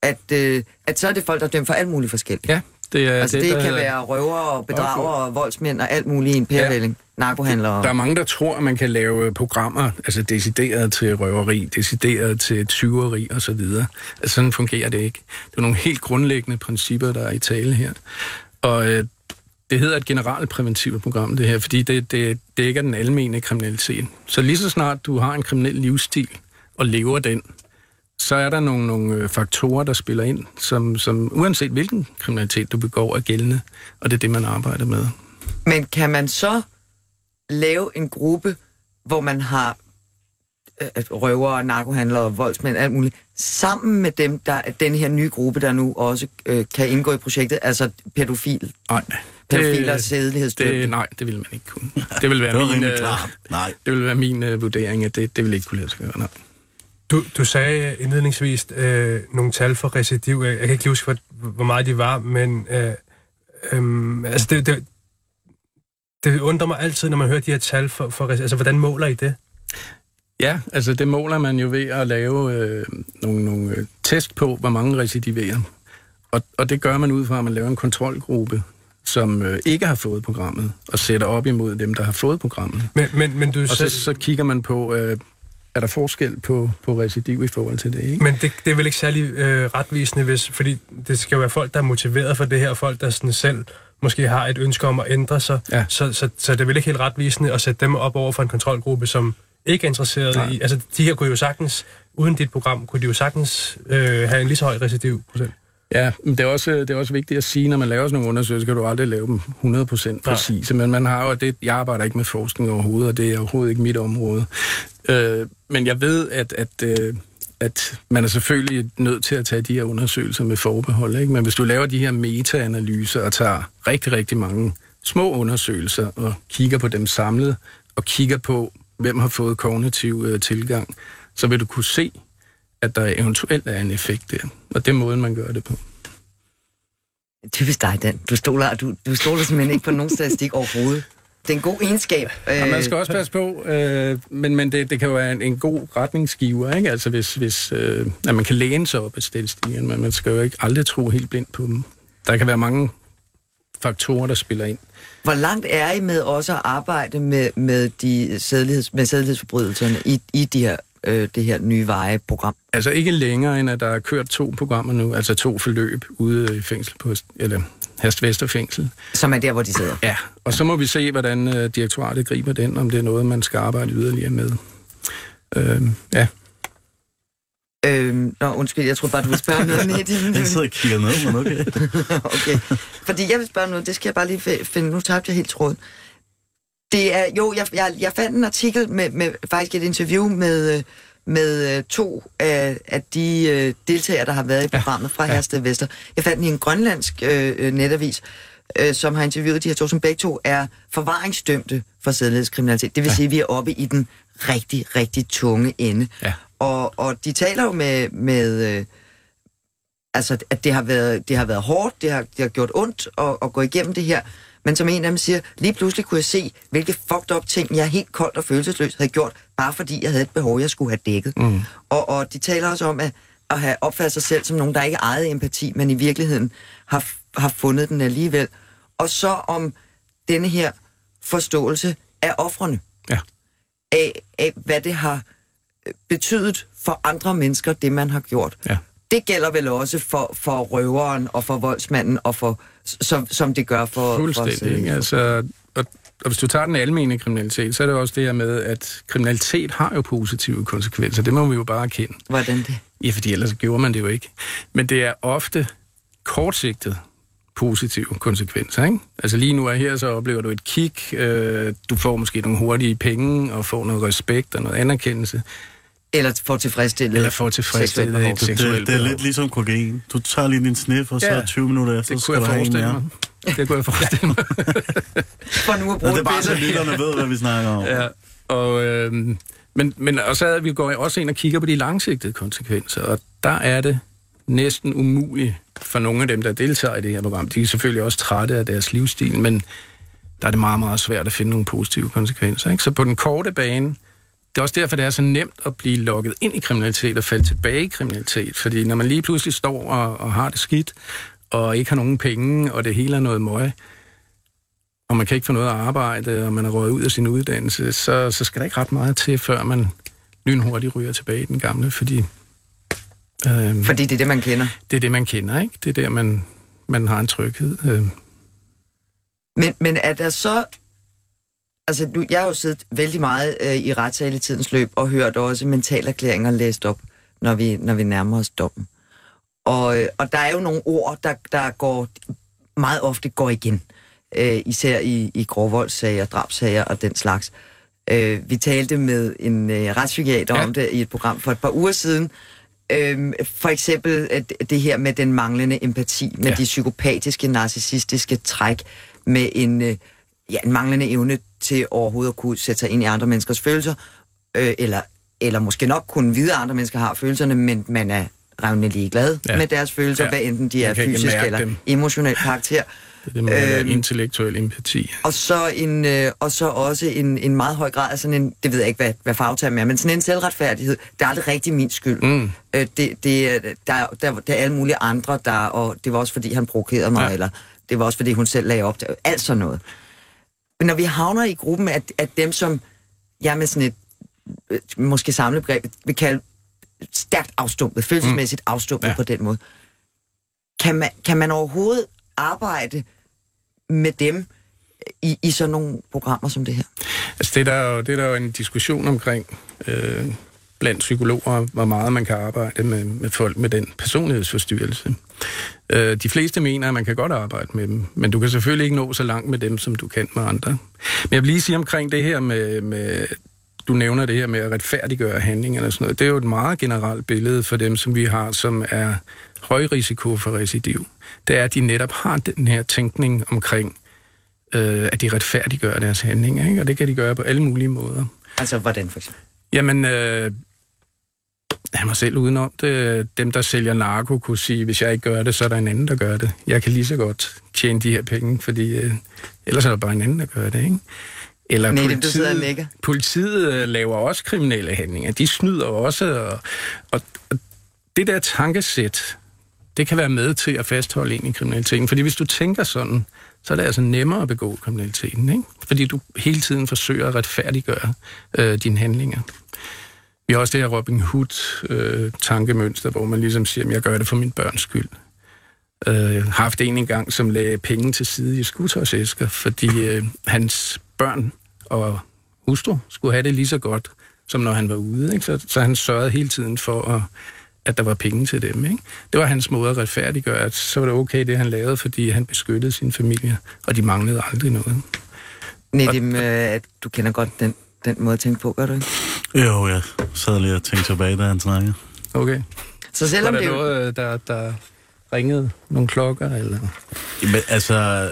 at, øh, at så er det folk, der er dømt for alt muligt forskelligt. Ja, det, er, altså, det, det kan hedder... være røver og bedrager og voldsmænd og alt muligt i en pærevælling. Ja narkohandlere. Der er mange, der tror, at man kan lave programmer, altså decideret til røveri, decideret til tyveri osv. Altså sådan fungerer det ikke. Det er nogle helt grundlæggende principper, der er i tale her. Og øh, det hedder et generelt præventivt program, det her, fordi det, det dækker den almene kriminalitet. Så lige så snart du har en kriminel livsstil og lever den, så er der nogle, nogle øh, faktorer, der spiller ind, som, som uanset hvilken kriminalitet du begår, er gældende, og det er det, man arbejder med. Men kan man så lave en gruppe, hvor man har øh, røvere, narkohandlere, voldsmænd, alt muligt, sammen med dem, der er den her nye gruppe, der nu også øh, kan indgå i projektet, altså pædofil. Nej. Pædofil og sædelighedsdømte. Nej, det vil man ikke kunne. Det vil være det min, øh, nej. Det vil være min øh, vurdering, at det, det vil ikke kunne lade sig gøre. Nej. Du, du sagde indledningsvis øh, nogle tal for recidiv. Jeg kan ikke huske, hvor, hvor meget de var, men øh, øh, altså det, det, det undrer mig altid, når man hører de her tal for, for altså hvordan måler I det? Ja, altså det måler man jo ved at lave øh, nogle, nogle øh, test på, hvor mange recidiverer. Og, og det gør man ud fra, at man laver en kontrolgruppe, som øh, ikke har fået programmet, og sætter op imod dem, der har fået programmet. Men, men, men du og så, så kigger man på, øh, er der forskel på, på recidiv i forhold til det, ikke? Men det, det er vel ikke særlig øh, retvisende, hvis, fordi det skal jo være folk, der er motiveret for det her, folk, der sådan selv måske har et ønske om at ændre sig. Ja. Så, så, så det er vel ikke helt retvisende at sætte dem op over for en kontrolgruppe, som ikke er interesseret Nej. i... Altså, de her kunne jo sagtens, uden dit program, kunne de jo sagtens øh, have en lige så høj recidivprocent. Ja, men det er, også, det er også vigtigt at sige, når man laver sådan nogle undersøgelser, kan du aldrig lave dem 100% præcise. Men man har jo det, jeg arbejder ikke med forskning overhovedet, og det er overhovedet ikke mit område. Øh, men jeg ved, at, at øh, at man er selvfølgelig nødt til at tage de her undersøgelser med forbehold. Ikke? Men hvis du laver de her metaanalyser og tager rigtig, rigtig mange små undersøgelser og kigger på dem samlet, og kigger på, hvem har fået kognitiv øh, tilgang, så vil du kunne se, at der eventuelt er en effekt der. Og det er måden, man gør det på. Typisk dig, Dan. Du stoler, du, du stoler simpelthen ikke på nogen statistik overhovedet. Det er en god egenskab. Ja, man skal også passe på, øh, men, men det, det kan jo være en, en god retningsgiver, ikke? Altså hvis, hvis øh, at man kan læne sig op af statistikken, men man skal jo ikke aldrig tro helt blindt på dem. Der kan være mange faktorer, der spiller ind. Hvor langt er I med også at arbejde med, med, de sædligheds, med sædlighedsforbrydelserne i, i de her, øh, det her nye vejeprogram? Altså ikke længere, end at der er kørt to programmer nu, altså to forløb ude i fængsel på, eller Herst Vesterfængsel. Som er der, hvor de sidder? Ja, og så må vi se, hvordan øh, direktoratet griber den, om det er noget, man skal arbejde yderligere med. Øh, ja. Øhm, nå, undskyld, jeg tror bare, du vil spørge noget, Nedim. Jeg sidder og kigger ned, men okay. okay. Fordi jeg vil spørge noget, det skal jeg bare lige finde. Nu tabte jeg helt tråden. Det er, jo, jeg, jeg, jeg fandt en artikel med, med faktisk et interview med, med øh, to af, af de øh, deltagere, der har været i programmet fra ja. Hersted Vester. Jeg fandt den i en grønlandsk øh, øh, netavis, øh, som har interviewet de her to, som begge to er forvaringsdømte for sædelighedskriminalitet. Det vil ja. sige, at vi er oppe i den rigtig, rigtig tunge ende. Ja. Og, og de taler jo med, med øh, altså, at det har været, det har været hårdt, det har, det har gjort ondt at, at gå igennem det her. Men som en af dem siger, lige pludselig kunne jeg se, hvilke fucked up ting, jeg helt koldt og følelsesløst havde gjort, bare fordi jeg havde et behov, jeg skulle have dækket. Mm. Og, og de taler også om at, at have opfattet sig selv som nogen, der ikke ejede empati, men i virkeligheden har, har fundet den alligevel. Og så om denne her forståelse af offrene. Ja. Af, af, hvad det har betydet for andre mennesker, det man har gjort. Ja. Det gælder vel også for, for røveren og for voldsmanden, og for, som, som det gør for... Fuldstændig, for altså, og, og hvis du tager den almene kriminalitet, så er det også det her med, at kriminalitet har jo positive konsekvenser. Det må vi jo bare erkende. Hvordan det? Ja, fordi ellers gjorde man det jo ikke. Men det er ofte kortsigtet positive konsekvenser. Ikke? Altså lige nu er her, så oplever du et kick, øh, du får måske nogle hurtige penge, og får noget respekt og noget anerkendelse. Eller får tilfredsstillet Eller får tilfredsstillet et seksuelt det, det er lidt ligesom kokain. Du tager lige din snif, og så ja, 20 minutter efter, det kunne jeg forestille mig. Det kunne jeg forestille mig. For nu at bruge det er bare så lytterne ved, hvad vi snakker om. Ja, og, øh, men, men og så er vi går også ind og kigger på de langsigtede konsekvenser, og der er det næsten umuligt for nogle af dem, der deltager i det her program. De er selvfølgelig også trætte af deres livsstil, men der er det meget, meget svært at finde nogle positive konsekvenser. Ikke? Så på den korte bane, det er også derfor, det er så nemt at blive lukket ind i kriminalitet og falde tilbage i kriminalitet. Fordi når man lige pludselig står og, og har det skidt, og ikke har nogen penge, og det hele er noget møg, og man kan ikke få noget at arbejde, og man er røget ud af sin uddannelse, så, så skal der ikke ret meget til, før man lynhurtigt ryger tilbage i den gamle, fordi... Øh, fordi det er det, man kender? Det er det, man kender, ikke? Det er der, man, man har en tryghed. Øh. Men, men er der så altså, du, jeg har jo siddet vældig meget øh, i retssal i tidens løb og hørt også mentalerklæringer læst op, når vi, når vi nærmer os dommen. Og, øh, og der er jo nogle ord, der, der går meget ofte går igen. Øh, især i, i grovvoldssager, drabsager og den slags. Øh, vi talte med en øh, retspsykiater ja. om det i et program for et par uger siden. Øh, for eksempel at det her med den manglende empati, med ja. de psykopatiske, narcissistiske træk, med en, øh, ja, en manglende evne til overhovedet at kunne sætte sig ind i andre menneskers følelser, øh, eller, eller måske nok kunne vide, at andre mennesker har følelserne, men man er revnende ligeglad ja. med deres følelser, ja. hvad enten de er fysisk eller dem. emotionel karakter. Det er det øhm, intellektuel empati. Og så, en, øh, og så også en, en meget høj grad af sådan en, det ved jeg ikke, hvad, hvad fagterm er, men sådan en selvretfærdighed, det er aldrig rigtig min skyld. Mm. Øh, det, det, der, der, der er alle mulige andre, der, og det var også fordi, han provokerede mig, ja. eller det var også fordi, hun selv lagde op til, alt sådan noget. Men når vi havner i gruppen af, af dem, som jeg med sådan et øh, måske samlebegreb vil kalde stærkt afstumpet, følelsesmæssigt mm. afstumpet ja. på den måde, kan man, kan man overhovedet arbejde med dem i, i sådan nogle programmer som det her? Altså det er der jo, det er der jo en diskussion omkring øh, blandt psykologer, hvor meget man kan arbejde med, med folk med den personlighedsforstyrrelse. Øh, de fleste mener, at man kan godt arbejde med dem, men du kan selvfølgelig ikke nå så langt med dem, som du kan med andre. Men jeg vil lige sige omkring det her med, med du nævner det her med at retfærdiggøre handlinger og sådan noget. Det er jo et meget generelt billede for dem, som vi har, som er høj risiko for recidiv. Det er, at de netop har den her tænkning omkring, øh, at de retfærdiggør deres handlinger, ikke? og det kan de gøre på alle mulige måder. Altså, hvordan for eksempel? Jamen, øh, han mig selv udenom det. Dem, der sælger narko, kunne sige, hvis jeg ikke gør det, så er der en anden, der gør det. Jeg kan lige så godt tjene de her penge, fordi øh, ellers er der bare en anden, der gør det, ikke? Eller Nej, politiet, det, politiet øh, laver også kriminelle handlinger. De snyder også, og, og, og det der tankesæt, det kan være med til at fastholde en i kriminaliteten. Fordi hvis du tænker sådan, så er det altså nemmere at begå kriminaliteten, ikke? Fordi du hele tiden forsøger at retfærdiggøre øh, dine handlinger. Vi har også det her Robin Hood-tankemønster, øh, hvor man ligesom siger, at jeg gør det for min børns skyld. øh, haft en engang, som lagde penge til side i skutøjsæsker, fordi øh, hans børn og hustru skulle have det lige så godt, som når han var ude. Ikke? Så, så han sørgede hele tiden for, at, at der var penge til dem. Ikke? Det var hans måde at retfærdiggøre, at så var det okay, det han lavede, fordi han beskyttede sin familie, og de manglede aldrig noget. Nedim, øh, du kender godt den, den måde at tænke på, gør du ikke? Jo, jeg sad lige og tænkte tilbage, da han snakkede. Okay. Så selvom var der det jo- noget, der, der ringede nogle klokker, eller... Men, altså,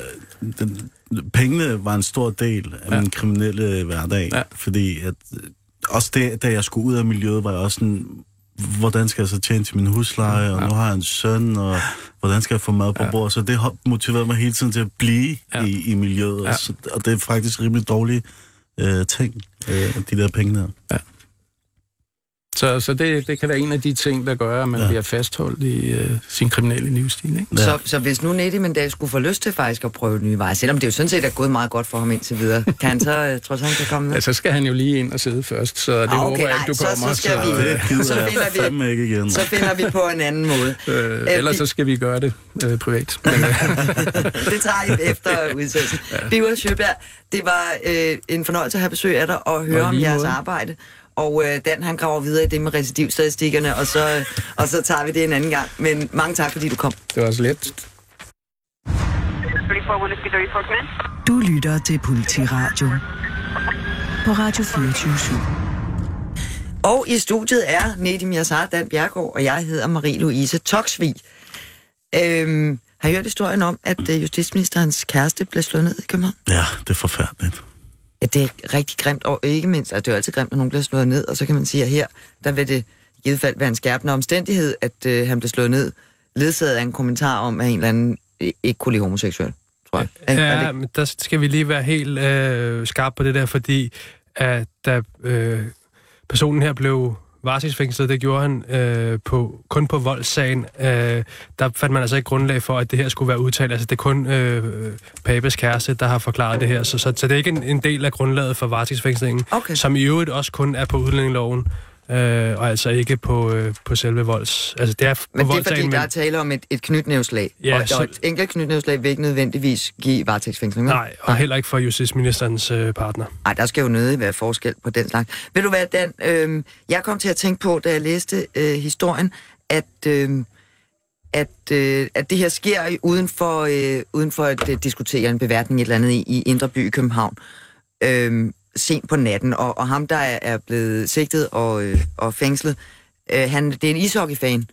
den, pengene var en stor del af ja. min kriminelle hverdag, Ja. fordi at, øh, også det, da jeg skulle ud af miljøet, var jeg også sådan, hvordan skal jeg så tjene til min husleje, og Ja. nu har jeg en søn, og hvordan skal jeg få mad på Ja. bordet, så det har motiveret mig hele tiden til at blive Ja. i, i miljøet, Ja. og, så, og det er faktisk rimelig dårlige øh, ting, øh, de der penge der. Ja. Så, så det, det kan være en af de ting, der gør, at man ja. Bliver fastholdt i øh, sin kriminelle livsstil. Ikke? Ja. Så, så hvis nu Nedim en dag skulle få lyst til faktisk at prøve nye veje, selvom det jo sådan set er gået meget godt for ham indtil videre, kan han så, uh, trods han kan komme med? Ja, så skal han jo lige ind og sidde først, så det Ah, okay, håber jeg nej, ikke, du så- kommer. så skal vi- øh, Så finder vi- ikke igen. Så finder vi på en anden måde. øh, ellers så skal vi gøre det øh, privat. Men, øh, Det tager I efter udsendelsen. ja. Biver Sjøberg, det var øh, en fornøjelse at have besøg af dig og høre Og om jeres måde. arbejde. Og øh, Dan, han graver videre i det med recidivstatistikkerne, og så, og så tager vi det en anden gang. Men mange tak, fordi du kom. det var så let. Du lytter til Politiradio på Radio 24 Og i studiet er Nedim Yassar, Dan Bjergård, og jeg hedder Marie-Louise Toksvig. Øhm, har I hørt historien om, at øh, justitsministerens kæreste blev slået ned i København? Ja, det er forfærdeligt. Ja, det er rigtig grimt, og ikke mindst, at det er jo altid grimt, når nogen bliver slået ned, og så kan man sige, at her, der vil det i givet fald være en skærpende omstændighed, at øh, han blev slået ned, ledsaget af en kommentar om, at en eller anden øh, ikke kunne lide homoseksuel, tror jeg. Ja, det- men der skal vi lige være helt øh, skarpe på det der, fordi at da øh, personen her blev varetægtsfængslet, det gjorde han øh, på, kun på voldssagen. Øh, der fandt man altså ikke grundlag for, at det her skulle være udtalt. Altså det er kun øh, Papes kæreste, der har forklaret det her. Så, så, så det er ikke en, en del af grundlaget for varetægtsfængslingen, Okay. som i øvrigt også kun er på udlændingeloven. Øh, og altså ikke på, øh, på selve volds... Altså det er på Men det er fordi, der er tale om et, et knytnævslag, Ja, og, så- og et enkelt knytnævslag vil ikke nødvendigvis give varetægtsfængsling. Nej, og heller ikke for justitsministerens øh, partner. Nej, der skal jo nødig være forskel på den slags. Ved du hvad, Dan? Øh, jeg kom til at tænke på, da jeg læste øh, historien, at, øh, at, øh, at det her sker uden for, øh, uden for at øh, diskutere en beværtning et eller andet i, i Indre By i København. Øh, sent på natten, og, og ham, der er, er blevet sigtet og, øh, og fængslet, øh, han, det er en ishockeyfan,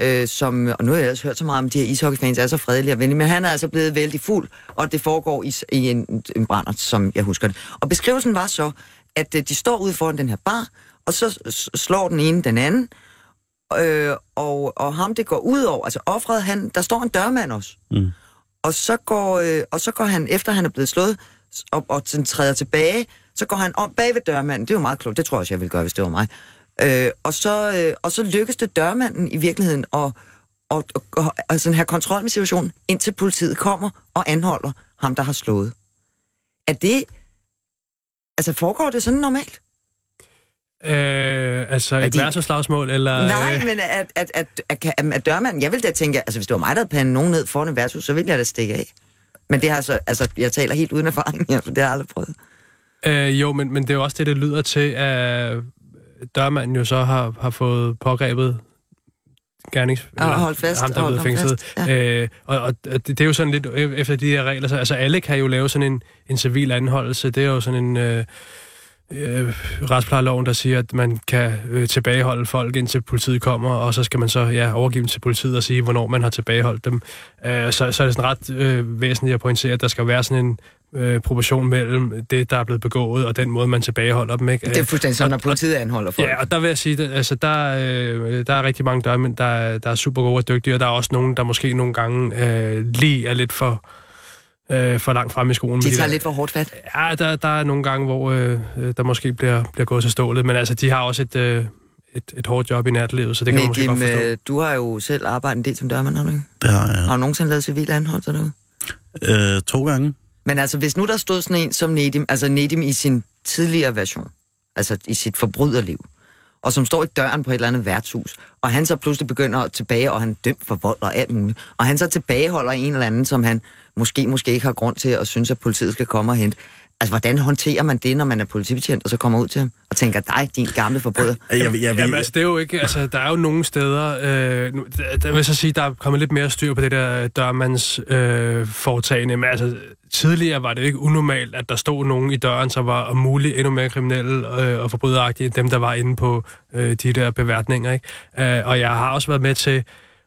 øh, som, og nu har jeg ellers hørt så meget om, at de her ishockeyfans er så fredelige og venlige, men han er altså blevet vældig fuld, og det foregår i, i en, en brænder, som jeg husker det. Og beskrivelsen var så, at øh, de står ude foran den her bar, og så slår den ene den anden, øh, og, og ham det går ud over, altså offret, han, der står en dørmand også, Mm. og så går, øh, og så går han, efter han er blevet slået, og, og sådan træder tilbage, så går han om bag ved dørmanden. Det er jo meget klogt. Det tror jeg også, jeg ville gøre, hvis det var mig. Øh, og, så, øh, og så lykkes det dørmanden i virkeligheden at og, og, og, sådan have kontrol med situationen, indtil politiet kommer og anholder ham, der har slået. Er det... Altså, foregår det sådan normalt? Øh, altså Er et de- værtsslagsmål, eller... Nej, øh, men at, at, at, at, at, at dørmanden... Jeg vil da tænke, altså hvis det var mig, der havde pandet nogen ned foran en værtshus, så ville jeg da stikke af. Men det har så... Altså, jeg taler helt uden erfaring her, for det har jeg aldrig prøvet. Øh, jo, men, men det er jo også det, det lyder til, at dørmanden jo så har, har fået pågrebet gernings... Og holdt fast, Ham, der er blevet fængslet. ja. Øh, og, og det, det er jo sådan lidt øh, efter de her regler. Så, altså alle kan jo lave sådan en, en civil anholdelse. Det er jo sådan en... Øh, øh, retsplejeloven, der siger, at man kan øh, tilbageholde folk, indtil politiet kommer, og så skal man så ja, overgive dem til politiet og sige, hvornår man har tilbageholdt dem. Øh, så, så er det sådan ret øh, væsentligt at pointere, at der skal være sådan en øh, proportion mellem det, der er blevet begået, og den måde, man tilbageholder dem. Ikke? Det er fuldstændig sådan, når politiet anholder folk. Ja, og der vil jeg sige, at altså, der, øh, der er rigtig mange dørmænd, der, er- der er super gode og dygtige, og der er også nogen, der måske nogle gange øh, lige er lidt for, øh, for langt frem i skolen. De tager lidt for hårdt fat. Ja, der, der er nogle gange, hvor øh, øh, der måske bliver, bliver gået til stålet, men altså, de har også et, øh, et, et hårdt job i natlivet, så det kan man måske godt Nedim, forstå. øh, du har jo selv arbejdet en del som dørmand, har du ikke? Det har jeg. Har du nogensinde lavet civil anholdelse derude? Øh, to gange. Men altså, hvis nu der stod sådan en som Nedim, altså Nedim i sin tidligere version, altså i sit forbryderliv, og som står i døren på et eller andet værtshus, og han så pludselig begynder at tilbage, og han er dømt for vold og alt muligt, og han så tilbageholder en eller anden, som han måske, måske ikke har grund til at synes, at politiet skal komme og hente. Altså, hvordan håndterer man det, når man er politibetjent, og så kommer ud til ham og tænker, dig, din gamle forbryder? Jeg, jeg, jeg, Jamen, altså, det er jo ikke... Altså, der er jo nogle steder... Øh, der, der vil så sige, der er kommet lidt mere styr på det der dørmands øh, foretagende. Men altså, tidligere var det ikke unormalt, at der stod nogen i døren, som var om muligt endnu mere kriminelle øh, og forbryderagtige end dem, der var inde på øh, de der beværtninger. Ikke? Øh, og jeg har også været med til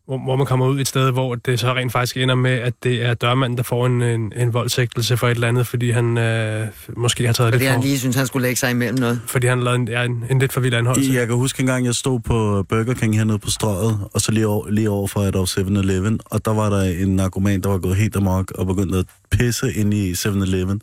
hvor, hvor man kommer ud et sted, hvor det så rent faktisk ender med, at det er dørmanden, der får en, en, en voldsægtelse for et eller andet, fordi han øh, måske har taget Fordi det for. han lige synes, han skulle lægge sig imellem noget. Fordi han har lavet en, ja, en, en lidt for vild anholdelse. Jeg kan huske en gang, jeg stod på Burger King hernede på strøget, og så lige over, lige over for et af 7-Eleven, og der var der en narkoman, der var gået helt amok og begyndte at pisse ind i 7-Eleven.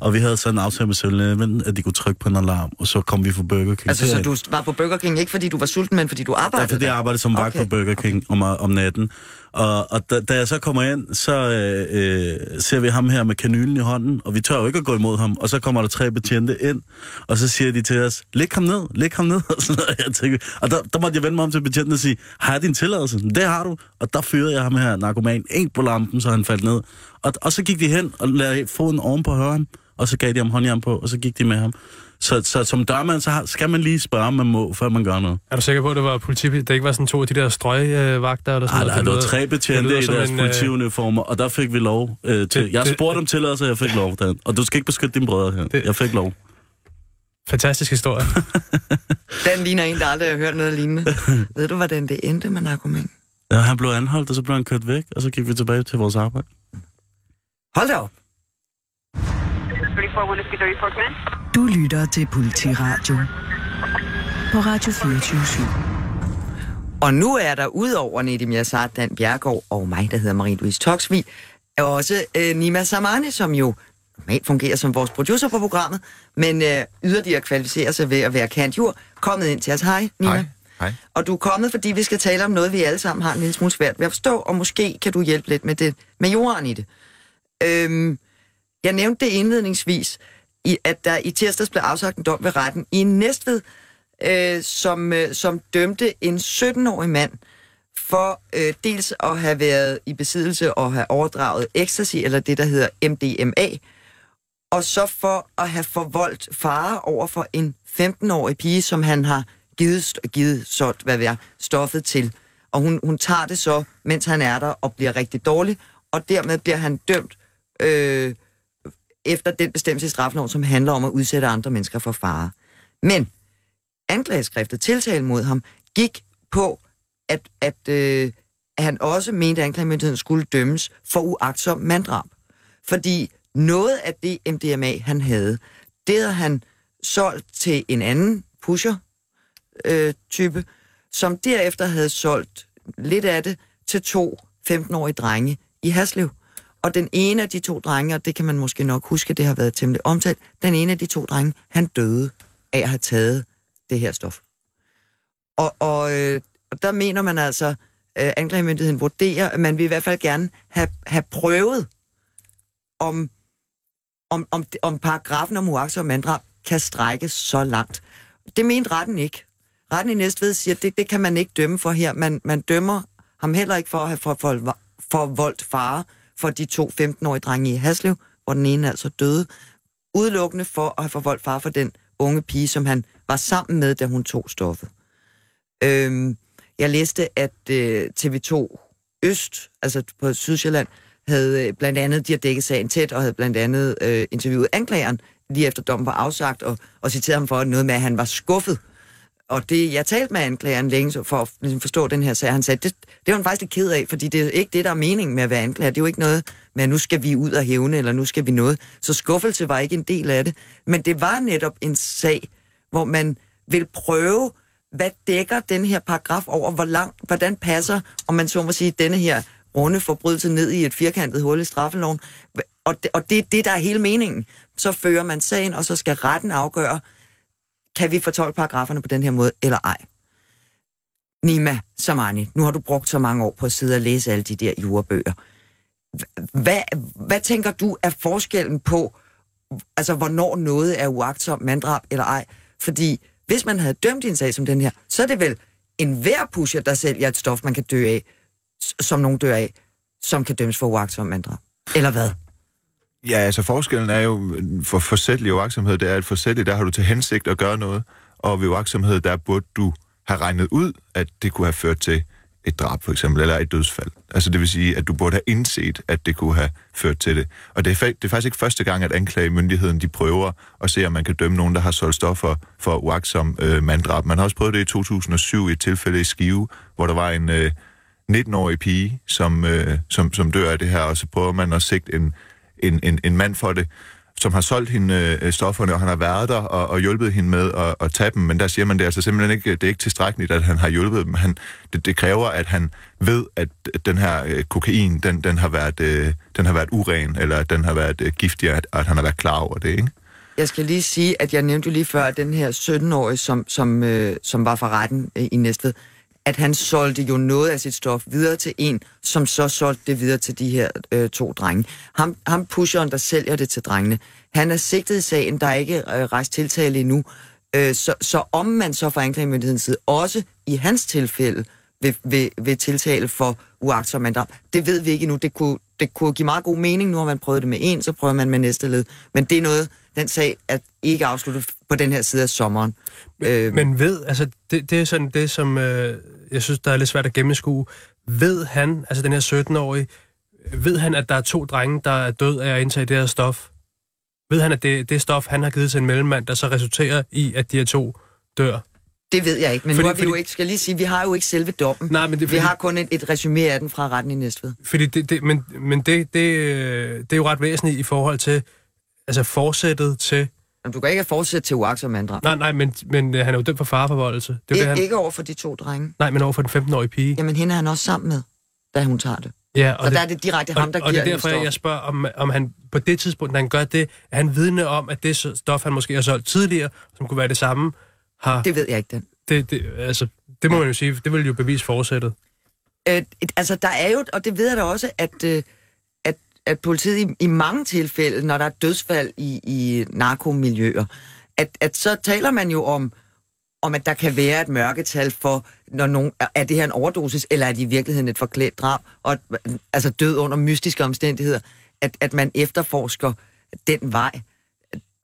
Og vi havde så en aftale med 7-Eleven, at de kunne trykke på en alarm, og så kom vi fra Burger King. Altså, så du var på Burger King, ikke fordi du var sulten, men fordi du Ja, arbejdede fordi jeg arbejdede som vagt Okay. på Burger King om, om natten. Og, og da, da jeg så kommer ind, så øh, øh, ser vi ham her med kanylen i hånden, og vi tør jo ikke at gå imod ham. Og så kommer der tre betjente ind, og så siger de til os, læg ham ned, læg ham ned. Og, sådan noget. Jeg tænker, og der, der måtte jeg vende mig om til betjenten og sige, har jeg din tilladelse? Det har du. Og der fyrede jeg ham her, narkoman, en på lampen, så han faldt ned. Og, og så gik de hen og lagde foden oven på høren, og så gav de ham håndjern på, og så gik de med ham. Så, så som dørmand, så har, skal man lige spørge, om man må, før man gør noget. Er du sikker på, at det var politi, det ikke var sådan to af de der strøgvagter? eller sådan Ej, noget? der, Det der var tre betjente i deres en, øh, politiuniformer, og der fik vi lov øh, til... Det- Jeg spurgte om tilladelse, og jeg fik lov, Dan. Og du skal ikke beskytte dine brødre her. Det- Jeg fik lov. Fantastisk historie. Den ligner en, der aldrig har hørt noget lignende. Ved du, hvordan det endte med narkoman? Ja, han blev anholdt, og så blev han kørt væk, og så gik vi tilbage til vores arbejde. Hold da op. Du lytter til Politiradio på Radio 24 Og nu er der udover Nedim Yassar, Dan Bjergård og mig, der hedder Marie-Louise Toksvig, er også øh, Nima Samani, som jo normalt fungerer som vores producer på programmet, men øh, yderligere kvalificerer sig ved at være kantjur, kommet ind til os. Hej, Nima. Hej. Hej. Og du er kommet, fordi vi skal tale om noget, vi alle sammen har en lille smule svært ved at forstå, og måske kan du hjælpe lidt med, det, med jorden i det. Øhm, jeg nævnte det indledningsvis, i, at der i tirsdags blev afsagt en dom ved retten i Næstved, øh, som, øh, som dømte en 17-årig mand for øh, dels at have været i besiddelse og have overdraget ecstasy, eller det, der hedder MDMA, og så for at have forvoldt fare over for en 15-årig pige, som han har givet, givet solgt, hvad ved jeg, stoffet til. Og hun, hun tager det så, mens han er der, og bliver rigtig dårlig, og dermed bliver han dømt øh, efter den bestemmelse i straffeloven, som handler om at udsætte andre mennesker for fare. Men anklageskriftet, tiltale mod ham, gik på, at, at øh, han også mente, at anklagemyndigheden skulle dømmes for uagtsom manddrab. Fordi noget af det MDMA, han havde, det havde han solgt til en anden pusher-type, øh, som derefter havde solgt lidt af det til to 15-årige drenge i Haslev. Og den ene af de to drenge, og det kan man måske nok huske, det har været temmelig omtalt, den ene af de to drenge, han døde af at have taget det her stof. Og, og, øh, og der mener man altså, øh, anklagemyndigheden vurderer, at man vil i hvert fald gerne have, have prøvet, om, om, om, om paragrafen om uagtsom manddrab kan strækkes så langt. Det mente retten ikke. Retten i Næstved siger, at det, det kan man ikke dømme for her. Man, man dømmer ham heller ikke for at have for, for, forvoldt fare for de to 15-årige drenge i Haslev, hvor den ene altså døde, udelukkende for at have forvoldt far for den unge pige, som han var sammen med, da hun tog stoffet. Øhm, jeg læste, at øh, TV2 Øst, altså på Sydsjælland, havde øh, blandt andet, de har dækket sagen tæt, og havde blandt andet øh, interviewet anklageren, lige efter dommen var afsagt, og, og citeret ham for noget med, at han var skuffet. Og det, jeg talte med anklageren længe så for at ligesom forstå den her sag. Han sagde, det, det var han faktisk lidt ked af, fordi det er ikke det, der er meningen med at være anklager. Det er jo ikke noget med, at nu skal vi ud og hævne, eller nu skal vi noget. Så skuffelse var ikke en del af det. Men det var netop en sag, hvor man vil prøve, hvad dækker den her paragraf over, hvor langt, hvordan passer, om man så må sige, denne her runde forbrydelse ned i et firkantet hul i straffeloven. Og det, og det er det, der er hele meningen. Så fører man sagen, og så skal retten afgøre, kan vi fortolke paragraferne på den her måde, eller ej? Nima Samani, nu har du brugt så mange år på at sidde og læse alle de der jurebøger. Hvad, hvad tænker du er forskellen på, altså hvornår noget er uagtsomt manddrab eller ej? Fordi Hvis man havde dømt en sag som den her, så er det vel enhver pusher, der sælger et stof, man kan dø af, som nogen dør af, som kan dømmes for uagtsomt manddrab. Eller hvad? Ja, altså forskellen er jo, for forsætlig uaksomhed, det er, at forsætlig, der har du til hensigt at gøre noget, og ved uaksomhed, der burde du have regnet ud, at det kunne have ført til et drab for eksempel, eller et dødsfald. Altså det vil sige, at du burde have indset, at det kunne have ført til det. Og det er, det er faktisk ikke første gang, at anklagemyndigheden de prøver at se, om man kan dømme nogen, der har solgt stoffer for uaksom øh, manddrab. Man har også prøvet det i 2007 i et tilfælde i Skive, hvor der var en øh, 19-årig pige, som, øh, som, som dør af det her, og så prøver man at sigte en, en, en, en mand for det som har solgt hende øh, stofferne, og han har været der og, og hjulpet hende med at, at tage dem, men der siger man, det er altså simpelthen ikke, det er ikke tilstrækkeligt, at han har hjulpet dem. Han, det, det kræver, at han ved, at den her øh, kokain, den, den, har været, øh, den har været uren, eller at den har været øh, giftig, at, at han har været klar over det, ikke? Jeg skal lige sige, at jeg nævnte jo lige før, at den her 17-årige, som, som, øh, som var fra retten øh, i Næstved, at han solgte jo noget af sit stof videre til en, som så solgte det videre til de her øh, to drenge. Ham, ham pusheren, der sælger det til drengene, han er sigtet i sagen, der er ikke øh, rejst tiltale endnu. Øh, så, så om man så fra anklagemyndighedens side også i hans tilfælde vil, vil, vil tiltale for uagtsom manddrab, det ved vi ikke endnu. Det kunne, det kunne give meget god mening. Nu har man prøvet det med en, så prøver man med næste led. Men det er noget, den sag er ikke afsluttet på den her side af sommeren. Men, øh, men ved, altså det, det er sådan det, som øh, jeg synes, der er lidt svært at gennemskue. Ved han, altså den her 17-årige, ved han, at der er to drenge, der er død af at indtage det her stof? Ved han, at det, det stof, han har givet til en mellemmand, der så resulterer i, at de her to dør? Det ved jeg ikke, men fordi, nu har vi fordi, jo ikke, skal lige sige, vi har jo ikke selve dommen. Nej, men det, fordi, vi har kun et, et resume af den fra retten i Næstved. Fordi det, det, men men det, det, det er jo ret væsentligt i forhold til altså forsættet til Jamen, du kan ikke fortsætte til uagtsom manddrab. Nej, nej, men, men øh, han er jo dømt for fareforvoldelse. Det er ikke, han... ikke over for de to drenge. Nej, men over for den 15-årige pige. Jamen, hende er han også sammen med, da hun tager det. Ja, og så det, der er det direkte ham, der og, giver Og det er derfor, jeg spørger, om, om han på det tidspunkt, når han gør det, er han vidne om, at det stof, han måske har solgt tidligere, som kunne være det samme, har... Det ved jeg ikke, den. Det, det, altså, det må ja. man jo sige, det vil jo bevise forsættet. Øh, altså, der er jo, og det ved jeg da også, at, øh, at, politiet i, i mange tilfælde, når der er dødsfald i, i narkomiljøer, at, at så taler man jo om, om at der kan være et mørketal for, når nogen, er det her en overdosis, eller er det i virkeligheden et forklædt drab, og altså død under mystiske omstændigheder, at, at man efterforsker den vej.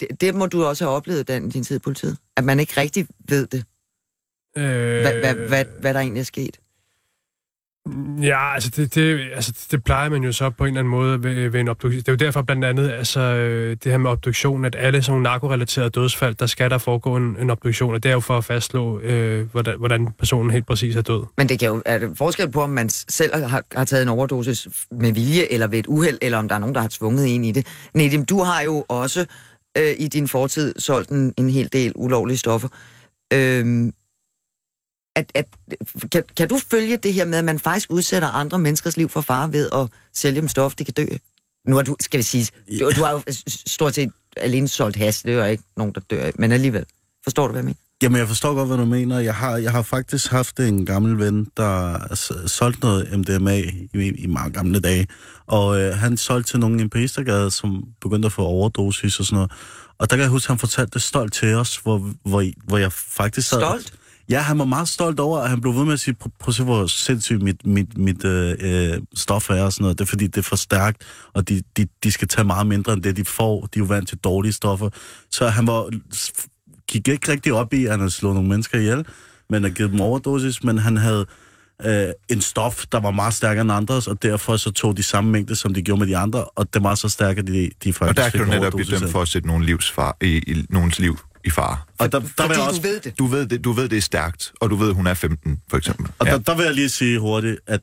Det, det må du også have oplevet, Dan, din tid i politiet, at man ikke rigtig ved det. Øh... Hvad, hvad, hvad, hvad der egentlig er sket. Ja, altså det, det, altså det plejer man jo så på en eller anden måde ved, ved en obduktion. Det er jo derfor blandt andet altså, øh, det her med obduktion, at alle sådan narkorelaterede dødsfald, der skal der foregå en, en obduktion, og det er jo for at fastslå, øh, hvordan, hvordan personen helt præcis er død. Men det kan jo, er det forskel på, om man selv har, har taget en overdosis med vilje, eller ved et uheld, eller om der er nogen, der har tvunget en i det. Nedim, du har jo også øh, i din fortid solgt en, en hel del ulovlige stoffer. Øh, at, at, kan, kan du følge det her med, at man faktisk udsætter andre menneskers liv for fare ved at sælge dem stof, de kan dø? Nu har du, skal vi sige, du, du har jo stort set alene solgt has, det er ikke nogen, der dør men alligevel. Forstår du, hvad jeg mener? Jamen, jeg forstår godt, hvad du mener. Jeg har, jeg har faktisk haft en gammel ven, der solgte noget MDMA i, i mange gamle dage. Og øh, han solgte til nogen i Impestergade, som begyndte at få overdosis og sådan noget. Og der kan jeg huske, at han fortalte det stolt til os, hvor, hvor, hvor jeg faktisk sad... Stolt? Ja, han var meget stolt over, at han blev ved med at sige, prøv at se, hvor sindssygt mit, mit, mit øh, øh, stof er og sådan noget. Det er fordi, det er for stærkt, og de, de, de skal tage meget mindre end det, de får. De er jo vant til dårlige stoffer. Så han var, gik ikke rigtig op i, at han havde slået nogle mennesker ihjel, men havde givet dem overdosis, men han havde øh, en stof, der var meget stærkere end andres, og derfor så tog de samme mængde, som de gjorde med de andre, og det var så stærke, at de, de faktisk Og der kan du netop blive dømt for at sætte nogle livsfar, i, i nogens liv i far. Og der, der Fordi vil jeg også, du ved det. Du ved det, du ved det er stærkt, og du ved, hun er 15, for eksempel. Og ja. der, der vil jeg lige sige hurtigt, at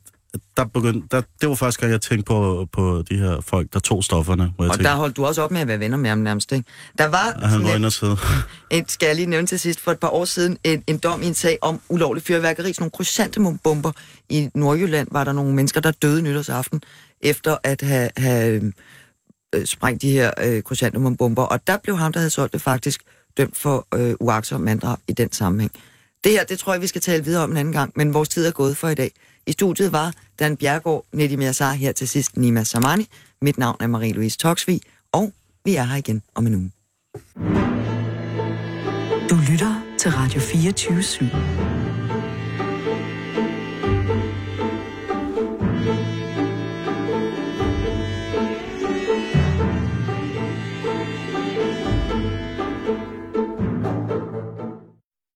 der begyndte, der, det var første gang, jeg tænkte på, på de her folk, der tog stofferne. Hvor jeg og tænkte, der holdt du også op med at være venner med ham nærmest, ikke? Der var, at han og sidde. et, skal jeg lige nævne til sidst, for et par år siden, en, en dom i en sag om ulovlig fyrværkeri, sådan nogle krysantemumbomber. I Nordjylland var der nogle mennesker, der døde nytårsaften, efter at have, have øh, sprængt de her øh, krysantemumbomber. Og der blev ham, der havde solgt det, faktisk dømt for øh, uagtsom manddrab i den sammenhæng. Det her, det tror jeg, vi skal tale videre om en anden gang, men vores tid er gået for i dag. I studiet var Dan Bjergård, Nedim Yassar, her til sidst Nima Samani. Mit navn er Marie-Louise Toksvig, og vi er her igen om en uge. Du lytter til Radio 24 /7.